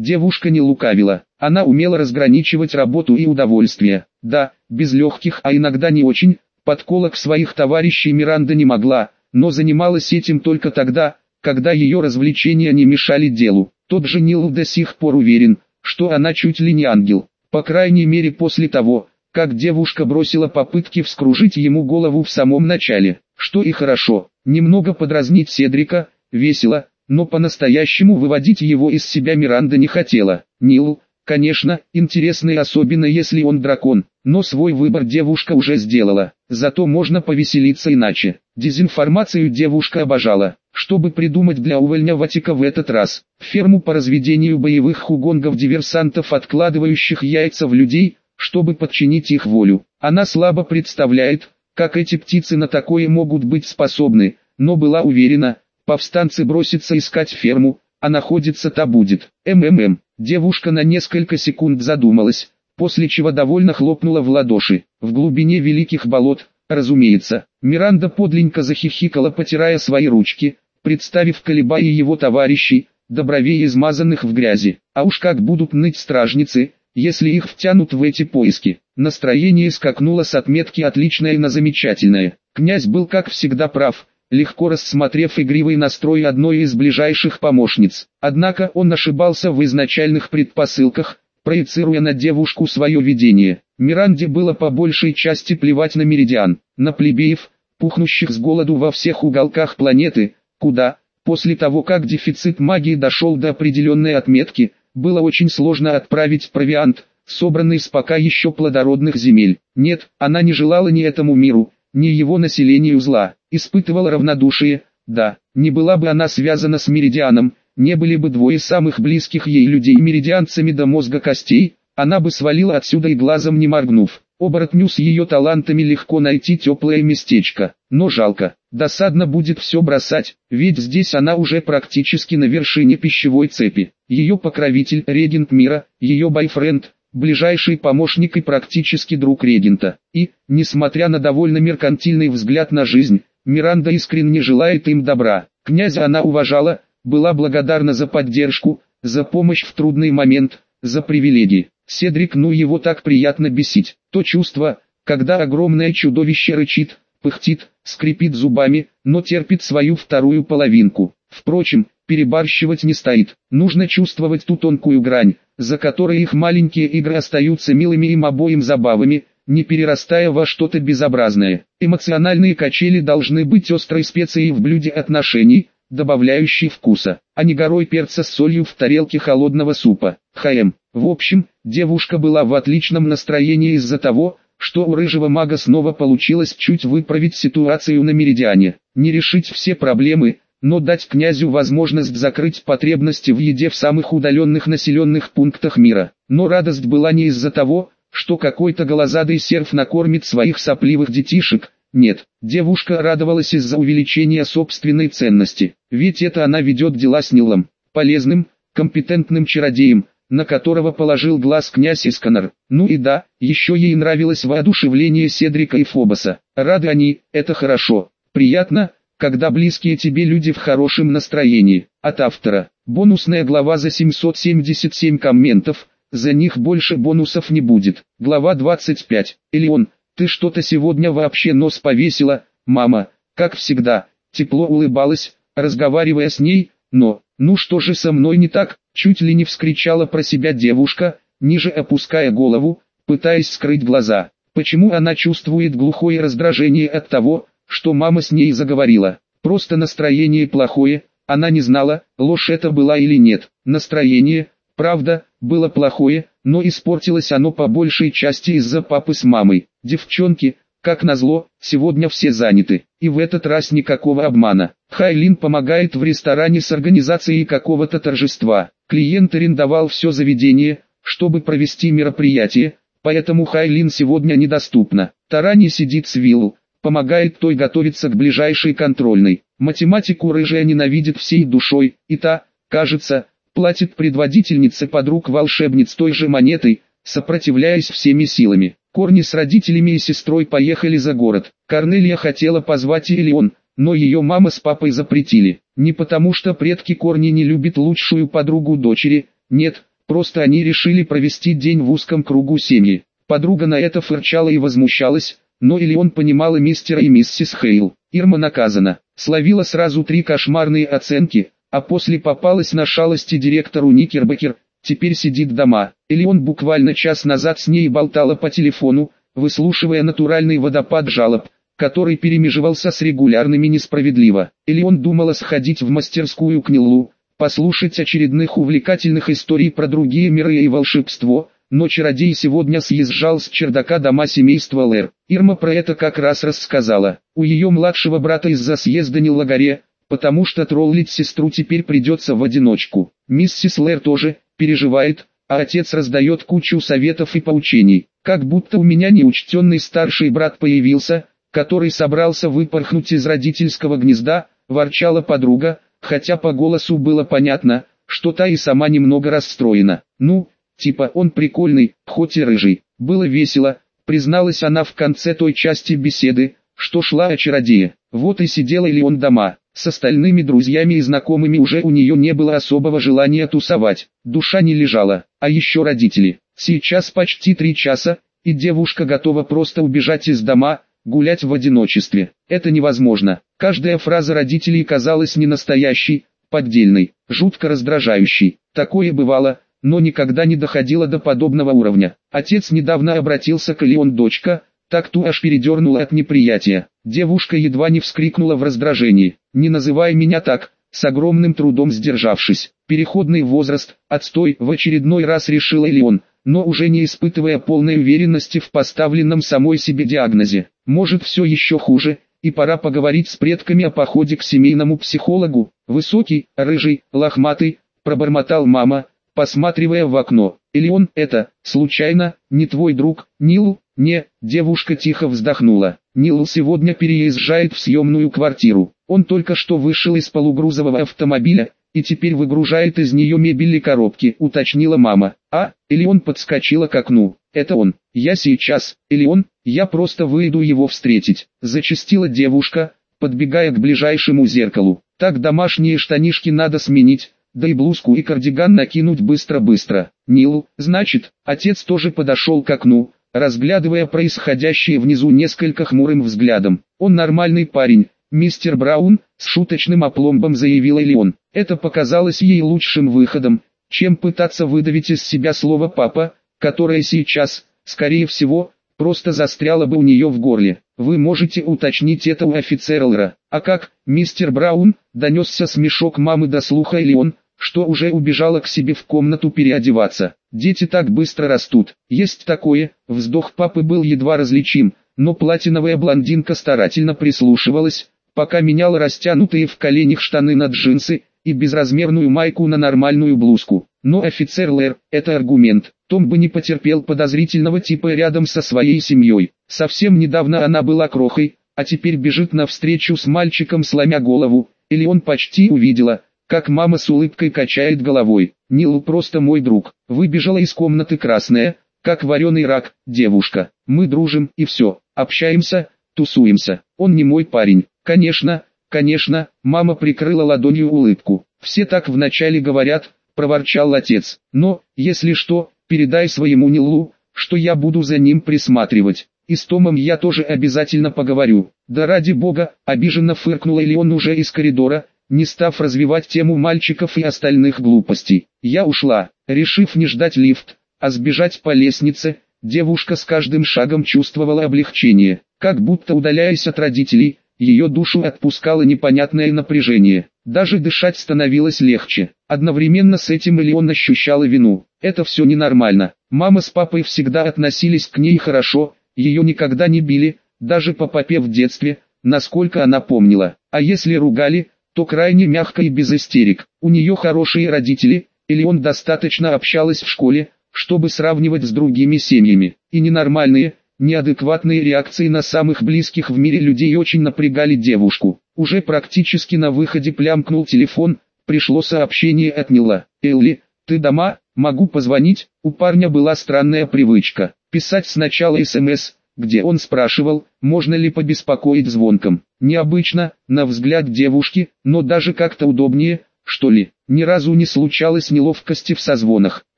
Девушка не лукавила, она умела разграничивать работу и удовольствие. Да, без легких, а иногда не очень, подколок своих товарищей Миранда не могла, но занималась этим только тогда, когда ее развлечения не мешали делу. Тот же Нил до сих пор уверен, что она чуть ли не ангел. По крайней мере после того, как девушка бросила попытки вскружить ему голову в самом начале. Что и хорошо, немного подразнить Седрика, весело, но по-настоящему выводить его из себя Миранда не хотела. Нил, конечно, интересный особенно если он дракон, но свой выбор девушка уже сделала, зато можно повеселиться иначе. Дезинформацию девушка обожала, чтобы придумать для увольня Ватика в этот раз. Ферму по разведению боевых хугонгов-диверсантов, откладывающих яйца в людей, чтобы подчинить их волю. Она слабо представляет, как эти птицы на такое могут быть способны, но была уверена, повстанцы бросятся искать ферму, а находится та будет. МММ. Девушка на несколько секунд задумалась, после чего довольно хлопнула в ладоши. В глубине великих болот, разумеется, Миранда подленько захихикала, потирая свои ручки, представив колебаи его товарищей, добровей измазанных в грязи. А уж как будут ныть стражницы, если их втянут в эти поиски. Настроение скакнуло с отметки отличное на замечательное. Князь был как всегда прав, легко рассмотрев игривый настрой одной из ближайших помощниц. Однако он ошибался в изначальных предпосылках, проецируя на девушку свое видение. Миранде было по большей части плевать на меридиан, на плебеев, пухнущих с голоду во всех уголках планеты, куда, после того как дефицит магии дошел до определенной отметки, было очень сложно отправить провиант, собранный с пока еще плодородных земель. Нет, она не желала ни этому миру, ни его населению зла, испытывала равнодушие, да, не была бы она связана с Меридианом, не были бы двое самых близких ей людей меридианцами до мозга костей, она бы свалила отсюда и глазом не моргнув. Оборотню с ее талантами легко найти теплое местечко, но жалко, досадно будет все бросать, ведь здесь она уже практически на вершине пищевой цепи. Ее покровитель, регент мира, ее бойфренд, ближайший помощник и практически друг регента. И, несмотря на довольно меркантильный взгляд на жизнь, Миранда искренне желает им добра. Князя она уважала, была благодарна за поддержку, за помощь в трудный момент, за привилегии. Седрик ну его так приятно бесить. То чувство, когда огромное чудовище рычит, пыхтит, скрипит зубами, но терпит свою вторую половинку. Впрочем, перебарщивать не стоит. Нужно чувствовать ту тонкую грань, за которой их маленькие игры остаются милыми им обоим забавами, не перерастая во что-то безобразное. Эмоциональные качели должны быть острой специей в блюде отношений, добавляющей вкуса, а не горой перца с солью в тарелке холодного супа. ХМ. В общем, девушка была в отличном настроении из-за того, что у рыжего мага снова получилось чуть выправить ситуацию на Меридиане. Не решить все проблемы, но дать князю возможность закрыть потребности в еде в самых удаленных населенных пунктах мира. Но радость была не из-за того, что какой-то голозадый серф накормит своих сопливых детишек, нет, девушка радовалась из-за увеличения собственной ценности, ведь это она ведет дела с Нилом, полезным, компетентным чародеем, на которого положил глаз князь Исканар. Ну и да, еще ей нравилось воодушевление Седрика и Фобоса. Рады они, это хорошо. Приятно, когда близкие тебе люди в хорошем настроении. От автора. Бонусная глава за 777 комментов, за них больше бонусов не будет. Глава 25. Элеон, ты что-то сегодня вообще нос повесила, мама, как всегда, тепло улыбалась, разговаривая с ней, но, ну что же со мной не так, чуть ли не вскричала про себя девушка, ниже опуская голову, пытаясь скрыть глаза. Почему она чувствует глухое раздражение от того, что мама с ней заговорила? Просто настроение плохое, она не знала, ложь это была или нет. Настроение, правда, было плохое, но испортилось оно по большей части из-за папы с мамой. Девчонки, как назло, сегодня все заняты, и в этот раз никакого обмана. Хайлин помогает в ресторане с организацией какого-то торжества. Клиент арендовал все заведение, чтобы провести мероприятие, поэтому Хайлин сегодня недоступна. Тарани сидит с Виллу, помогает той готовиться к ближайшей контрольной. Математику рыжая ненавидит всей душой, и та, кажется, платит предводительнице подруг волшебниц той же монетой, сопротивляясь всеми силами. Корни с родителями и сестрой поехали за город. Корнелия хотела позвать Элеон, но ее мама с папой запретили. Не потому что предки Корни не любят лучшую подругу дочери, нет, просто они решили провести день в узком кругу семьи. Подруга на это фырчала и возмущалась, но или он понимала мистера и миссис Хейл. Ирма наказана, словила сразу три кошмарные оценки, а после попалась на шалости директору Никербекер, теперь сидит дома. Или он буквально час назад с ней болтала по телефону, выслушивая натуральный водопад жалоб, который перемеживался с регулярными несправедливо. Или он думала сходить в мастерскую к Нилу, послушать очередных увлекательных историй про другие миры и волшебство, но чародей сегодня съезжал с чердака дома семейства Лэр. Ирма про это как раз рассказала. У ее младшего брата из-за съезда не лагаре, потому что троллить сестру теперь придется в одиночку. Миссис Лэр тоже переживает, а отец раздает кучу советов и поучений. Как будто у меня неучтенный старший брат появился, который собрался выпорхнуть из родительского гнезда, ворчала подруга, хотя по голосу было понятно, что та и сама немного расстроена. Ну, типа он прикольный, хоть и рыжий. Было весело, призналась она в конце той части беседы, что шла о чародее. Вот и сидела ли он дома. С остальными друзьями и знакомыми уже у нее не было особого желания тусовать. Душа не лежала, а еще родители. Сейчас почти три часа, и девушка готова просто убежать из дома, гулять в одиночестве. Это невозможно. Каждая фраза родителей казалась не настоящей, поддельной, жутко раздражающей. Такое бывало, но никогда не доходило до подобного уровня. Отец недавно обратился к Леон дочка, так ту аж передернула от неприятия. Девушка едва не вскрикнула в раздражении. «Не называй меня так», с огромным трудом сдержавшись. Переходный возраст, отстой, в очередной раз решила Леон, но уже не испытывая полной уверенности в поставленном самой себе диагнозе. Может все еще хуже, и пора поговорить с предками о походе к семейному психологу. Высокий, рыжий, лохматый, пробормотал мама, посматривая в окно. Или это, случайно, не твой друг, Нил? Не, девушка тихо вздохнула. Нил сегодня переезжает в съемную квартиру. Он только что вышел из полугрузового автомобиля, и теперь выгружает из нее мебель и коробки, уточнила мама. А, или он подскочила к окну. Это он. Я сейчас, или он, я просто выйду его встретить. Зачастила девушка, подбегая к ближайшему зеркалу. Так домашние штанишки надо сменить, да и блузку и кардиган накинуть быстро-быстро. Нил, значит, отец тоже подошел к окну, разглядывая происходящее внизу несколько хмурым взглядом. Он нормальный парень, мистер Браун, с шуточным опломбом заявила Леон. Это показалось ей лучшим выходом, чем пытаться выдавить из себя слово «папа», которое сейчас, скорее всего, просто застряло бы у нее в горле. Вы можете уточнить это у офицера Лра. А как, мистер Браун, донесся смешок мамы до слуха или он, что уже убежала к себе в комнату переодеваться. Дети так быстро растут. Есть такое, вздох папы был едва различим, но платиновая блондинка старательно прислушивалась, пока меняла растянутые в коленях штаны на джинсы, и безразмерную майку на нормальную блузку. Но офицер Лэр, это аргумент, Том бы не потерпел подозрительного типа рядом со своей семьей. Совсем недавно она была крохой, а теперь бежит навстречу с мальчиком сломя голову, или он почти увидела, как мама с улыбкой качает головой. Нил просто мой друг, выбежала из комнаты красная, как вареный рак, девушка. Мы дружим и все, общаемся, тусуемся. Он не мой парень. Конечно, конечно, мама прикрыла ладонью улыбку. Все так вначале говорят, проворчал отец. Но, если что, передай своему Нилу, что я буду за ним присматривать. И с Томом я тоже обязательно поговорю. Да ради бога, обиженно фыркнула он уже из коридора, не став развивать тему мальчиков и остальных глупостей. Я ушла, решив не ждать лифт, а сбежать по лестнице, девушка с каждым шагом чувствовала облегчение, как будто удаляясь от родителей, ее душу отпускало непонятное напряжение. Даже дышать становилось легче. Одновременно с этим Элеон ощущала вину. Это все ненормально. Мама с папой всегда относились к ней хорошо, ее никогда не били, даже по попе в детстве, насколько она помнила. А если ругали, то крайне мягко и без истерик. У нее хорошие родители, или он достаточно общалась в школе, чтобы сравнивать с другими семьями. И ненормальные, Неадекватные реакции на самых близких в мире людей очень напрягали девушку. Уже практически на выходе плямкнул телефон, пришло сообщение от Нила. «Элли, ты дома? Могу позвонить?» У парня была странная привычка. Писать сначала СМС, где он спрашивал, можно ли побеспокоить звонком. Необычно, на взгляд девушки, но даже как-то удобнее, что ли? Ни разу не случалось неловкости в созвонах.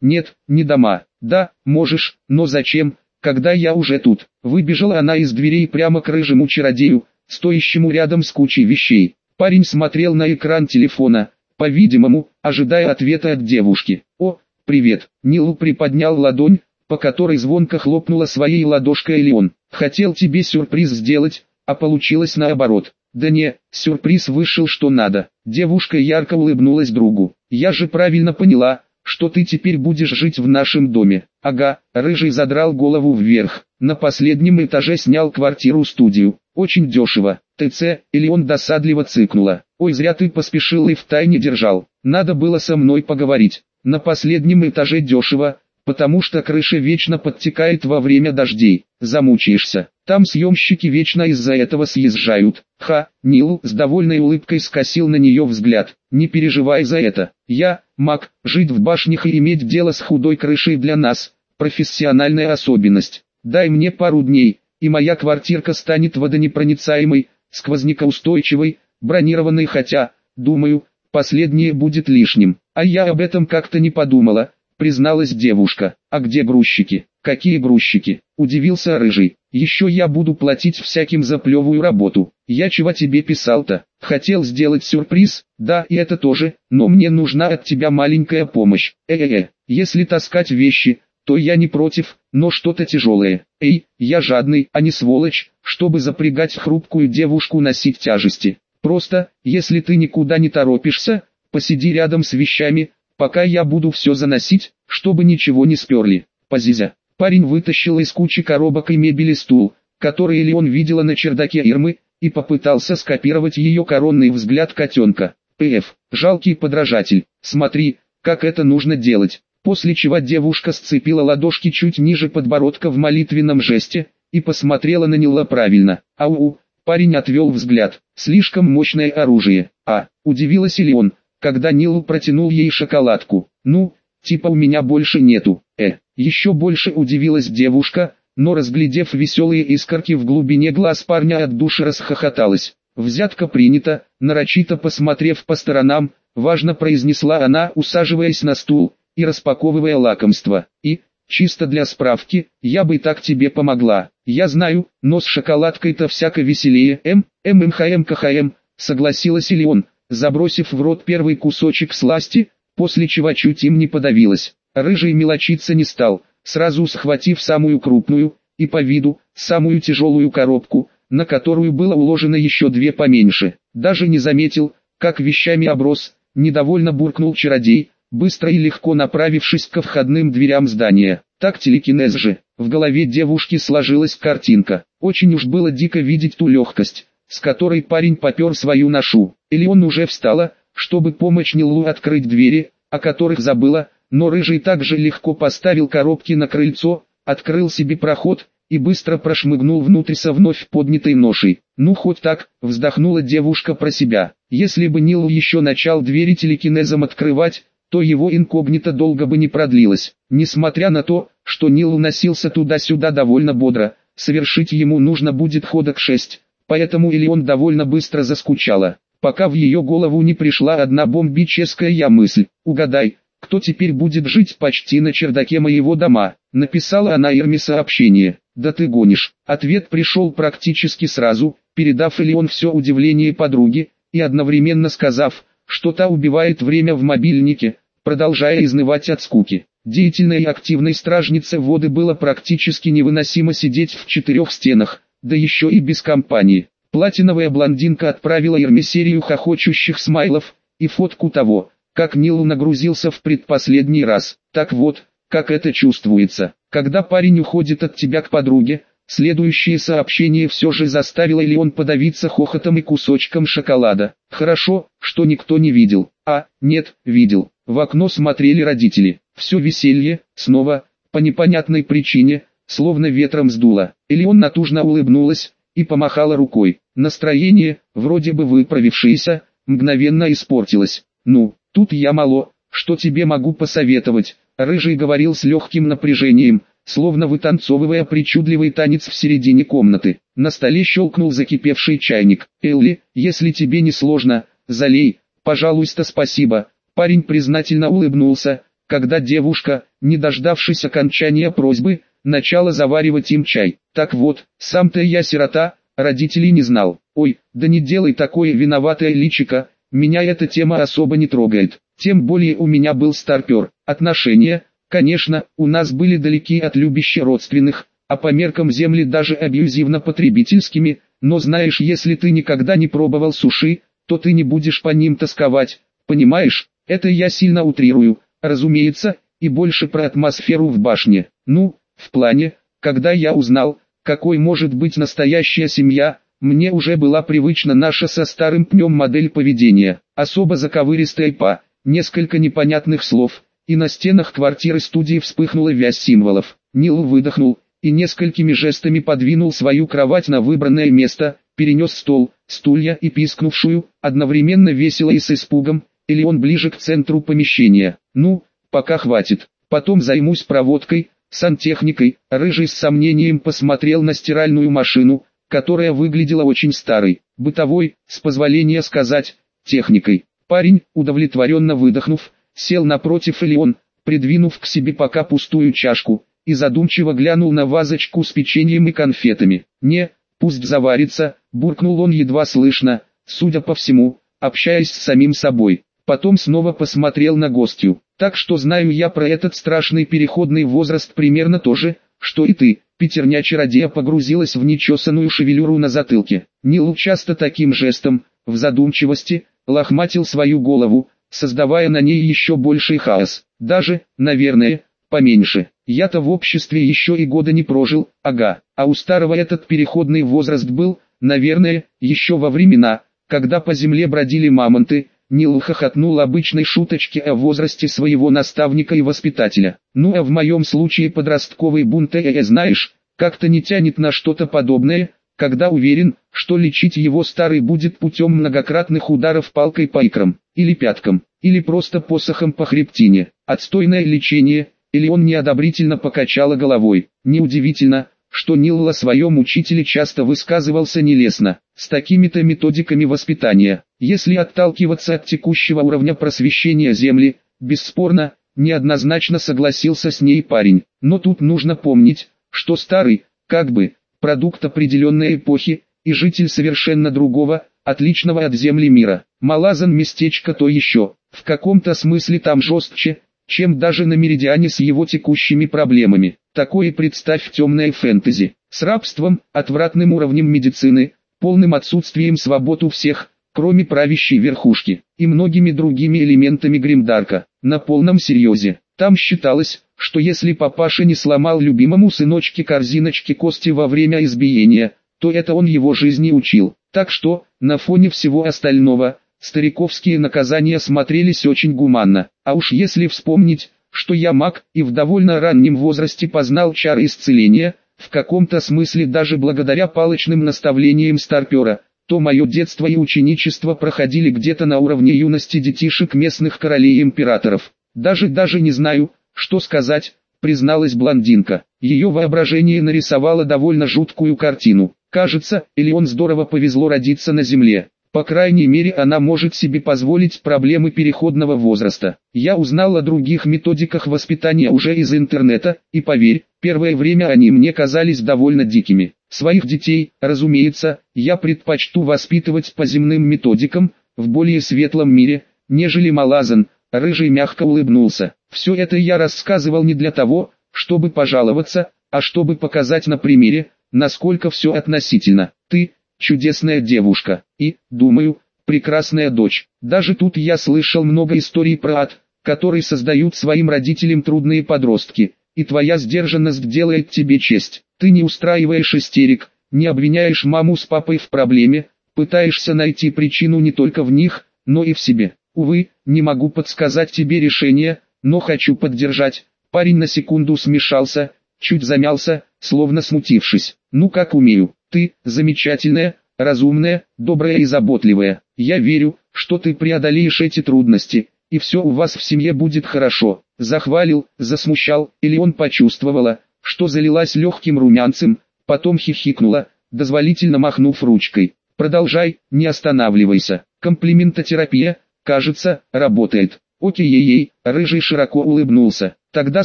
Нет, не дома. Да, можешь, но зачем, когда я уже тут? Выбежала она из дверей прямо к рыжему чародею, стоящему рядом с кучей вещей. Парень смотрел на экран телефона, по-видимому, ожидая ответа от девушки. «О, привет!» Нил приподнял ладонь, по которой звонко хлопнула своей ладошкой Леон. «Хотел тебе сюрприз сделать, а получилось наоборот. Да не, сюрприз вышел что надо. Девушка ярко улыбнулась другу. Я же правильно поняла, что ты теперь будешь жить в нашем доме. Ага, рыжий задрал голову вверх. На последнем этаже снял квартиру-студию. Очень дешево. ТЦ, или он досадливо цыкнула. Ой, зря ты поспешил и в тайне держал. Надо было со мной поговорить. На последнем этаже дешево, потому что крыша вечно подтекает во время дождей, замучаешься. Там съемщики вечно из-за этого съезжают. Ха, Нил с довольной улыбкой скосил на нее взгляд. Не переживай за это. Я, маг, жить в башнях и иметь дело с худой крышей для нас, профессиональная особенность. Дай мне пару дней, и моя квартирка станет водонепроницаемой, сквознякоустойчивой, бронированной хотя, думаю, последнее будет лишним. А я об этом как-то не подумала, призналась девушка. «А где грузчики?» «Какие грузчики?» – удивился Рыжий. «Еще я буду платить всяким за плевую работу. Я чего тебе писал-то? Хотел сделать сюрприз? Да, и это тоже, но мне нужна от тебя маленькая помощь. Э-э-э, если таскать вещи, то я не против, но что-то тяжелое. Эй, я жадный, а не сволочь, чтобы запрягать хрупкую девушку носить тяжести. Просто, если ты никуда не торопишься, посиди рядом с вещами, пока я буду все заносить, чтобы ничего не сперли. Позизя. Парень вытащил из кучи коробок и мебели стул, который Леон видела на чердаке Ирмы, и попытался скопировать ее коронный взгляд котенка. П.Ф. Жалкий подражатель. Смотри, как это нужно делать. После чего девушка сцепила ладошки чуть ниже подбородка в молитвенном жесте, и посмотрела на Нила правильно. Ау, парень отвел взгляд. Слишком мощное оружие. А, удивилась он, когда Нил протянул ей шоколадку. «Ну, типа у меня больше нету». Э, еще больше удивилась девушка, но разглядев веселые искорки в глубине глаз парня от души расхохоталась. «Взятка принята», нарочито посмотрев по сторонам, важно произнесла она, усаживаясь на стул и распаковывая лакомство. «И, чисто для справки, я бы так тебе помогла. Я знаю, но с шоколадкой-то всяко веселее. М, М, МХМ, КХМ», согласилась или он, забросив в рот первый кусочек сласти, после чего чуть им не подавилась. Рыжий мелочиться не стал, сразу схватив самую крупную, и по виду, самую тяжелую коробку, на которую было уложено еще две поменьше. Даже не заметил, как вещами оброс, недовольно буркнул чародей, быстро и легко направившись ко входным дверям здания. Так телекинез же, в голове девушки сложилась картинка. Очень уж было дико видеть ту легкость, с которой парень попер свою ношу. Или он уже встала, чтобы помочь Нилу открыть двери, о которых забыла, но Рыжий также легко поставил коробки на крыльцо, открыл себе проход, и быстро прошмыгнул внутрь со вновь поднятой ношей. Ну хоть так, вздохнула девушка про себя. Если бы Нил еще начал двери телекинезом открывать, то его инкогнито долго бы не продлилось. Несмотря на то, что Нил носился туда-сюда довольно бодро, совершить ему нужно будет ходок шесть поэтому Элеон довольно быстро заскучала, пока в ее голову не пришла одна бомбическая мысль. «Угадай, кто теперь будет жить почти на чердаке моего дома?» Написала она Ирме сообщение. «Да ты гонишь». Ответ пришел практически сразу, передав Элеон все удивление подруги, и одновременно сказав, что та убивает время в мобильнике, продолжая изнывать от скуки. Деятельной и активной стражнице воды было практически невыносимо сидеть в четырех стенах, да еще и без компании. Платиновая блондинка отправила Ирме серию хохочущих смайлов, и фотку того, как Нил нагрузился в предпоследний раз. Так вот, как это чувствуется, когда парень уходит от тебя к подруге, Следующее сообщение все же заставило ли он подавиться хохотом и кусочком шоколада. Хорошо, что никто не видел. А, нет, видел. В окно смотрели родители. Все веселье, снова, по непонятной причине, словно ветром сдуло. Элеон натужно улыбнулась и помахала рукой. Настроение, вроде бы выправившееся, мгновенно испортилось. «Ну, тут я мало, что тебе могу посоветовать», — Рыжий говорил с легким напряжением, словно вытанцовывая причудливый танец в середине комнаты. На столе щелкнул закипевший чайник. «Элли, если тебе не сложно, залей, пожалуйста спасибо. Парень признательно улыбнулся, когда девушка, не дождавшись окончания просьбы, начала заваривать им чай. Так вот, сам-то я сирота, родителей не знал. Ой, да не делай такое виноватое личико, меня эта тема особо не трогает. Тем более у меня был старпер. Отношения, конечно, у нас были далеки от любящих родственных, а по меркам земли даже абьюзивно-потребительскими, но знаешь, если ты никогда не пробовал суши, то ты не будешь по ним тосковать, понимаешь? Это я сильно утрирую, разумеется, и больше про атмосферу в башне. Ну, в плане, когда я узнал, какой может быть настоящая семья, мне уже была привычна наша со старым пнем модель поведения, особо заковыристая по, несколько непонятных слов, и на стенах квартиры-студии вспыхнула вязь символов. Нил выдохнул, и несколькими жестами подвинул свою кровать на выбранное место, перенес стол, стулья и пискнувшую, одновременно весело и с испугом, или он ближе к центру помещения. Ну, пока хватит, потом займусь проводкой, сантехникой, рыжий с сомнением посмотрел на стиральную машину, которая выглядела очень старой, бытовой, с позволения сказать, техникой. Парень, удовлетворенно выдохнув, сел напротив или он, придвинув к себе пока пустую чашку, и задумчиво глянул на вазочку с печеньем и конфетами. «Не, пусть заварится», буркнул он едва слышно, судя по всему, общаясь с самим собой. Потом снова посмотрел на гостью. «Так что знаю я про этот страшный переходный возраст примерно то же, что и ты». Пятерня-чародея погрузилась в нечесанную шевелюру на затылке. Нил часто таким жестом, в задумчивости, лохматил свою голову, создавая на ней еще больший хаос. Даже, наверное, поменьше. Я-то в обществе еще и года не прожил, ага. А у старого этот переходный возраст был, наверное, еще во времена, когда по земле бродили мамонты, Нил хохотнул обычной шуточки о возрасте своего наставника и воспитателя. Ну а в моем случае подростковый бунт, э, знаешь, как-то не тянет на что-то подобное, когда уверен, что лечить его старый будет путем многократных ударов палкой по икрам, или пяткам, или просто посохом по хребтине. Отстойное лечение, или он неодобрительно покачала головой. Неудивительно, что Нилл о своем учителе часто высказывался нелестно, с такими-то методиками воспитания. Если отталкиваться от текущего уровня просвещения Земли, бесспорно, неоднозначно согласился с ней парень. Но тут нужно помнить, что старый, как бы, продукт определенной эпохи, и житель совершенно другого, отличного от Земли мира. Малазан местечко то еще, в каком-то смысле там жестче, чем даже на Меридиане с его текущими проблемами. Такое представь темное фэнтези, с рабством, отвратным уровнем медицины, полным отсутствием свобод у всех, кроме правящей верхушки, и многими другими элементами Гримдарка, на полном серьезе. Там считалось, что если папаша не сломал любимому сыночке корзиночки кости во время избиения, то это он его жизни учил. Так что, на фоне всего остального, стариковские наказания смотрелись очень гуманно. А уж если вспомнить, что я маг и в довольно раннем возрасте познал чары исцеления, в каком-то смысле даже благодаря палочным наставлениям старпера, то мое детство и ученичество проходили где-то на уровне юности детишек местных королей и императоров. Даже-даже не знаю, что сказать, призналась блондинка. Ее воображение нарисовало довольно жуткую картину. Кажется, или он здорово повезло родиться на земле. По крайней мере она может себе позволить проблемы переходного возраста. Я узнал о других методиках воспитания уже из интернета, и поверь, первое время они мне казались довольно дикими. Своих детей, разумеется, я предпочту воспитывать по земным методикам, в более светлом мире, нежели Малазан, Рыжий мягко улыбнулся. Все это я рассказывал не для того, чтобы пожаловаться, а чтобы показать на примере, насколько все относительно. Ты, чудесная девушка, и, думаю, прекрасная дочь. Даже тут я слышал много историй про ад, который создают своим родителям трудные подростки, и твоя сдержанность делает тебе честь. Ты не устраиваешь истерик, не обвиняешь маму с папой в проблеме, пытаешься найти причину не только в них, но и в себе. Увы, не могу подсказать тебе решение, но хочу поддержать. Парень на секунду смешался, чуть замялся, словно смутившись. Ну как умею. Ты, замечательная, разумная, добрая и заботливая. Я верю, что ты преодолеешь эти трудности, и все у вас в семье будет хорошо. Захвалил, засмущал, или он почувствовала, что залилась легким румянцем, потом хихикнула, дозволительно махнув ручкой. Продолжай, не останавливайся. Комплиментотерапия, кажется, работает. Окей-ей, рыжий широко улыбнулся. Тогда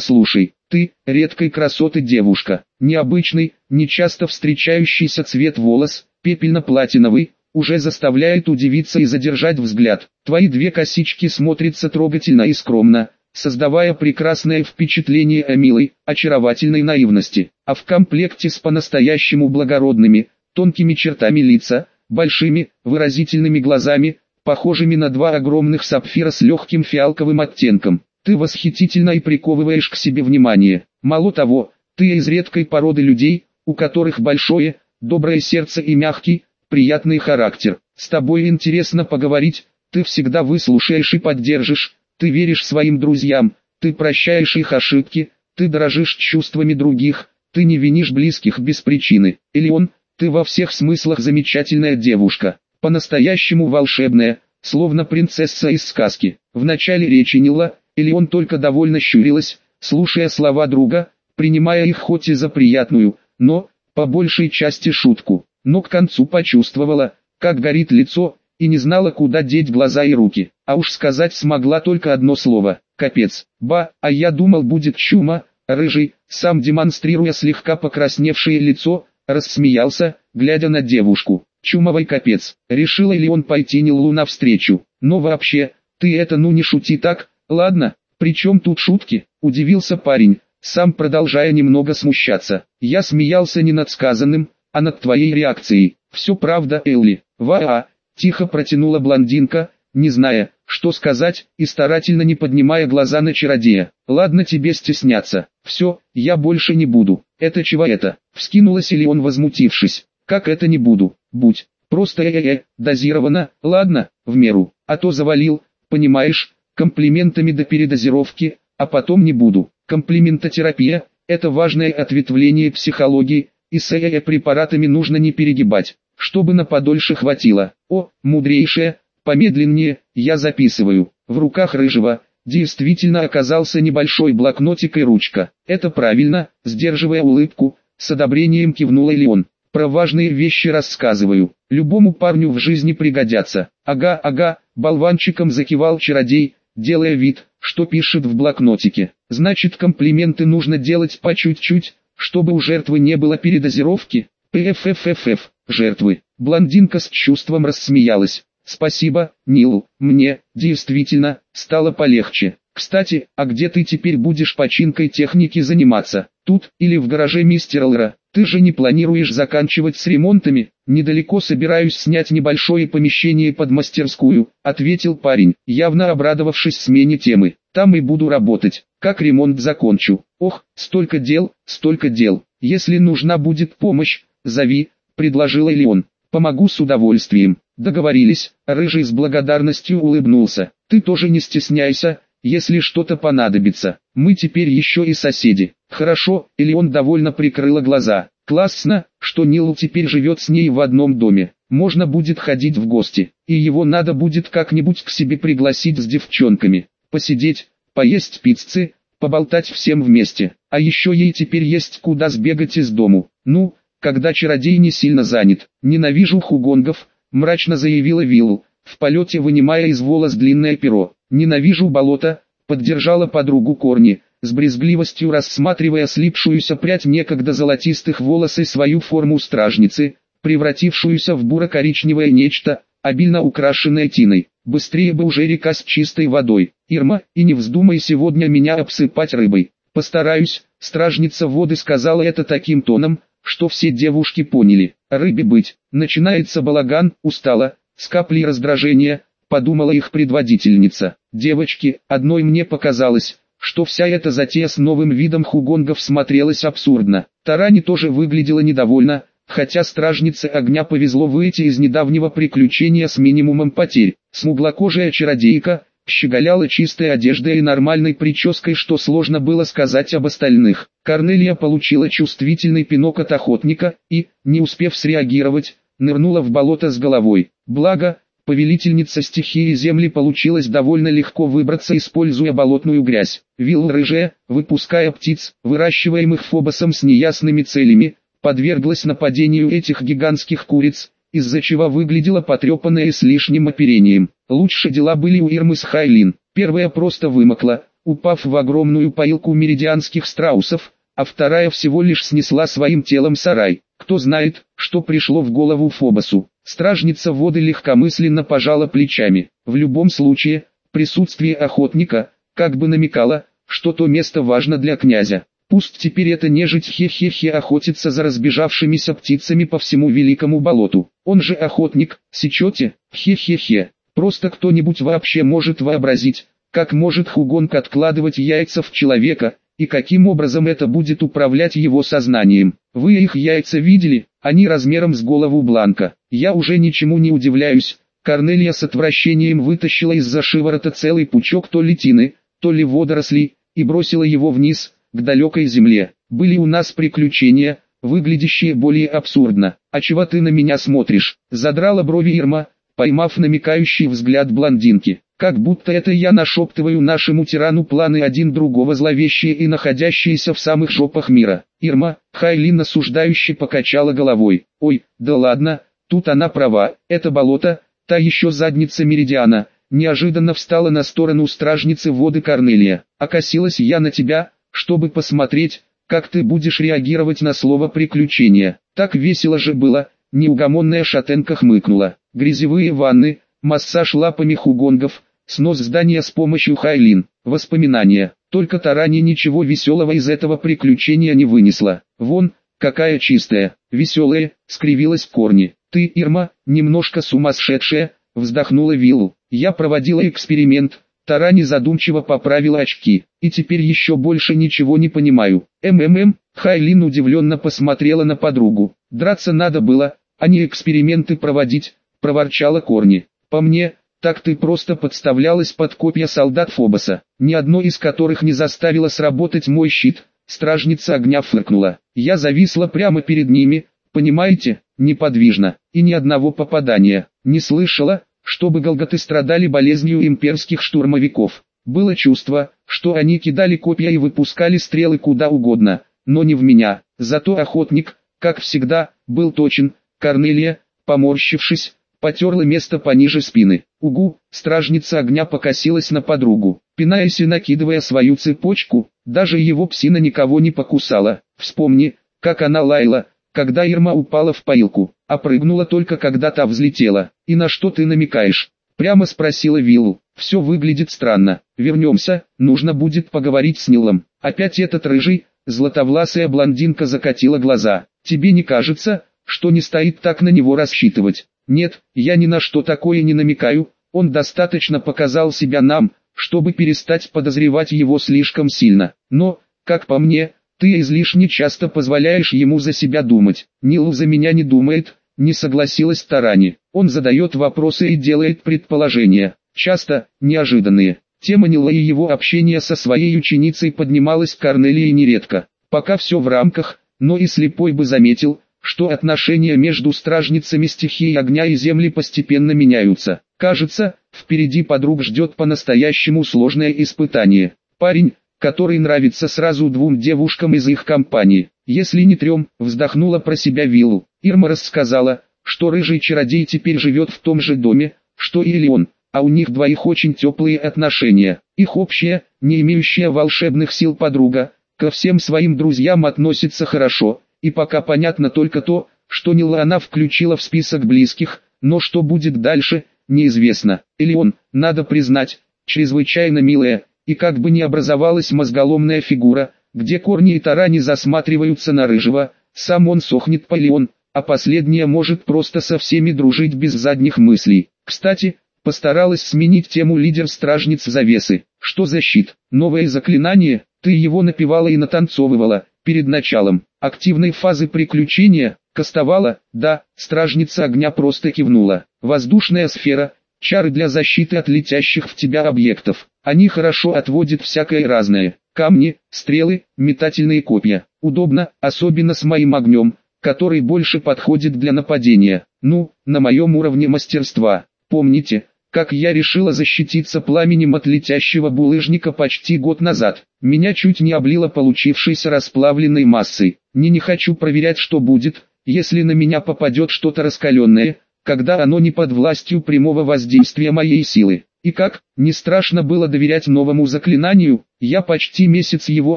слушай, ты, редкой красоты девушка, необычный, нечасто встречающийся цвет волос, пепельно-платиновый, уже заставляет удивиться и задержать взгляд. Твои две косички смотрятся трогательно и скромно, создавая прекрасное впечатление о милой, очаровательной наивности, а в комплекте с по-настоящему благородными, тонкими чертами лица, большими, выразительными глазами, похожими на два огромных сапфира с легким фиалковым оттенком. Ты восхитительно и приковываешь к себе внимание. Мало того, ты из редкой породы людей, у которых большое, доброе сердце и мягкий, приятный характер. С тобой интересно поговорить, ты всегда выслушаешь и поддержишь, ты веришь своим друзьям, ты прощаешь их ошибки, ты дорожишь чувствами других, ты не винишь близких без причины. Или он, ты во всех смыслах замечательная девушка, по-настоящему волшебная, словно принцесса из сказки. В начале речи Нила, или он только довольно щурилась, слушая слова друга, принимая их хоть и за приятную, но, по большей части шутку, но к концу почувствовала, как горит лицо, и не знала куда деть глаза и руки, а уж сказать смогла только одно слово, капец, ба, а я думал будет чума, рыжий, сам демонстрируя слегка покрасневшее лицо, рассмеялся, глядя на девушку, чумовый капец, решила ли он пойти Нилу навстречу, но вообще, ты это ну не шути так, ладно, при чем тут шутки, удивился парень, сам продолжая немного смущаться, я смеялся не над сказанным, а над твоей реакцией, все правда Элли, ва Тихо протянула блондинка, не зная, что сказать, и старательно не поднимая глаза на чародея. «Ладно тебе стесняться. Все, я больше не буду. Это чего это?» Вскинулась или он возмутившись. «Как это не буду? Будь. Просто э-э-э, дозировано, ладно, в меру. А то завалил, понимаешь, комплиментами до передозировки, а потом не буду. Комплиментотерапия – это важное ответвление психологии, и с э-э препаратами нужно не перегибать чтобы на подольше хватило. О, мудрейшая, помедленнее, я записываю. В руках рыжего, действительно оказался небольшой блокнотик и ручка. Это правильно, сдерживая улыбку, с одобрением кивнула Леон. Про важные вещи рассказываю. Любому парню в жизни пригодятся. Ага, ага, болванчиком закивал чародей, делая вид, что пишет в блокнотике. Значит комплименты нужно делать по чуть-чуть, чтобы у жертвы не было передозировки. ПФФФФ жертвы. Блондинка с чувством рассмеялась. Спасибо, Нил, мне, действительно, стало полегче. Кстати, а где ты теперь будешь починкой техники заниматься? Тут или в гараже мистера Лра? Ты же не планируешь заканчивать с ремонтами? Недалеко собираюсь снять небольшое помещение под мастерскую, ответил парень, явно обрадовавшись смене темы. Там и буду работать. Как ремонт закончу? Ох, столько дел, столько дел. Если нужна будет помощь, зови, предложил Элеон. «Помогу с удовольствием». Договорились, Рыжий с благодарностью улыбнулся. «Ты тоже не стесняйся, если что-то понадобится. Мы теперь еще и соседи». «Хорошо», Элеон довольно прикрыла глаза. «Классно, что Нил теперь живет с ней в одном доме. Можно будет ходить в гости, и его надо будет как-нибудь к себе пригласить с девчонками. Посидеть, поесть пиццы, поболтать всем вместе. А еще ей теперь есть куда сбегать из дому. Ну, когда чародей не сильно занят. Ненавижу хугонгов, мрачно заявила Виллу, в полете вынимая из волос длинное перо. Ненавижу болото, поддержала подругу Корни, с брезгливостью рассматривая слипшуюся прядь некогда золотистых волос и свою форму стражницы, превратившуюся в буро-коричневое нечто, обильно украшенное тиной. Быстрее бы уже река с чистой водой. Ирма, и не вздумай сегодня меня обсыпать рыбой. Постараюсь, стражница воды сказала это таким тоном, что все девушки поняли, рыбе быть, начинается балаган, устала, с каплей раздражения, подумала их предводительница. Девочки, одной мне показалось, что вся эта затея с новым видом хугонгов смотрелась абсурдно. Тарани тоже выглядела недовольна, хотя стражнице огня повезло выйти из недавнего приключения с минимумом потерь. Смуглокожая чародейка, щеголяла чистой одеждой и нормальной прической, что сложно было сказать об остальных. Корнелия получила чувствительный пинок от охотника и, не успев среагировать, нырнула в болото с головой. Благо, повелительница стихии земли получилось довольно легко выбраться, используя болотную грязь. Вилл рыжая, выпуская птиц, выращиваемых Фобосом с неясными целями, подверглась нападению этих гигантских куриц, из-за чего выглядела потрепанная и с лишним оперением. Лучше дела были у Ирмы с Хайлин. Первая просто вымокла, упав в огромную поилку меридианских страусов, а вторая всего лишь снесла своим телом сарай. Кто знает, что пришло в голову Фобосу. Стражница воды легкомысленно пожала плечами. В любом случае, присутствие охотника, как бы намекало, что то место важно для князя. Пусть теперь эта нежить хе-хе-хе охотится за разбежавшимися птицами по всему великому болоту. Он же охотник, сечете? Хе-хе-хе. Просто кто-нибудь вообще может вообразить, как может Хугонг откладывать яйца в человека, и каким образом это будет управлять его сознанием. Вы их яйца видели? Они размером с голову Бланка. Я уже ничему не удивляюсь. Корнелия с отвращением вытащила из-за шиворота целый пучок то ли тины, то ли водорослей, и бросила его вниз, к далекой земле. Были у нас приключения, выглядящие более абсурдно. А чего ты на меня смотришь? Задрала брови Ирма, поймав намекающий взгляд блондинки. Как будто это я нашептываю нашему тирану планы один другого зловещие и находящиеся в самых жопах мира. Ирма, Хайлин осуждающе покачала головой. Ой, да ладно, тут она права, это болото, та еще задница Меридиана. Неожиданно встала на сторону стражницы воды Корнелия. Окосилась я на тебя, чтобы посмотреть, как ты будешь реагировать на слово «приключение». Так весело же было, неугомонная шатенка хмыкнула. Грязевые ванны, массаж лапами хугонгов, Снос здания с помощью Хайлин. Воспоминания. Только Тарани ничего веселого из этого приключения не вынесла. Вон, какая чистая, веселая, скривилась в корне. Ты, Ирма, немножко сумасшедшая, вздохнула Виллу. Я проводила эксперимент. Тарани задумчиво поправила очки. И теперь еще больше ничего не понимаю. МММ, Хайлин удивленно посмотрела на подругу. Драться надо было, а не эксперименты проводить, проворчала Корни. По мне, так ты просто подставлялась под копья солдат Фобоса, ни одно из которых не заставило сработать мой щит. Стражница огня фыркнула. Я зависла прямо перед ними, понимаете, неподвижно, и ни одного попадания. Не слышала, чтобы голготы страдали болезнью имперских штурмовиков. Было чувство, что они кидали копья и выпускали стрелы куда угодно, но не в меня. Зато охотник, как всегда, был точен. Корнелия, поморщившись, потерла место пониже спины. Угу, стражница огня покосилась на подругу, пинаясь и накидывая свою цепочку, даже его псина никого не покусала. Вспомни, как она лаяла, когда Ирма упала в поилку, а прыгнула только когда та взлетела. И на что ты намекаешь? Прямо спросила Виллу. Все выглядит странно. Вернемся, нужно будет поговорить с Нилом. Опять этот рыжий, златовласая блондинка закатила глаза. Тебе не кажется, что не стоит так на него рассчитывать? Нет, я ни на что такое не намекаю, он достаточно показал себя нам, чтобы перестать подозревать его слишком сильно. Но, как по мне, ты излишне часто позволяешь ему за себя думать. Нил за меня не думает, не согласилась Тарани. Он задает вопросы и делает предположения, часто, неожиданные. Тема Нила и его общения со своей ученицей поднималась Корнелии нередко. Пока все в рамках, но и слепой бы заметил, что отношения между стражницами стихии огня и земли постепенно меняются. Кажется, впереди подруг ждет по-настоящему сложное испытание. Парень, который нравится сразу двум девушкам из их компании, если не трем, вздохнула про себя Виллу. Ирма рассказала, что рыжий чародей теперь живет в том же доме, что и Леон, а у них двоих очень теплые отношения. Их общая, не имеющая волшебных сил подруга, ко всем своим друзьям относится хорошо, и пока понятно только то, что Нила она включила в список близких, но что будет дальше, неизвестно. Или он, надо признать, чрезвычайно милая, и как бы ни образовалась мозголомная фигура, где корни и тарани засматриваются на рыжего, сам он сохнет по Леон, а последняя может просто со всеми дружить без задних мыслей. Кстати, постаралась сменить тему лидер стражниц завесы. Что за щит? Новое заклинание? Ты его напевала и натанцовывала, перед началом активной фазы приключения, кастовала, да, стражница огня просто кивнула. Воздушная сфера, чары для защиты от летящих в тебя объектов. Они хорошо отводят всякое разное. Камни, стрелы, метательные копья. Удобно, особенно с моим огнем, который больше подходит для нападения. Ну, на моем уровне мастерства. Помните, как я решила защититься пламенем от летящего булыжника почти год назад. Меня чуть не облило получившейся расплавленной массой. Не не хочу проверять что будет, если на меня попадет что-то раскаленное, когда оно не под властью прямого воздействия моей силы. И как, не страшно было доверять новому заклинанию, я почти месяц его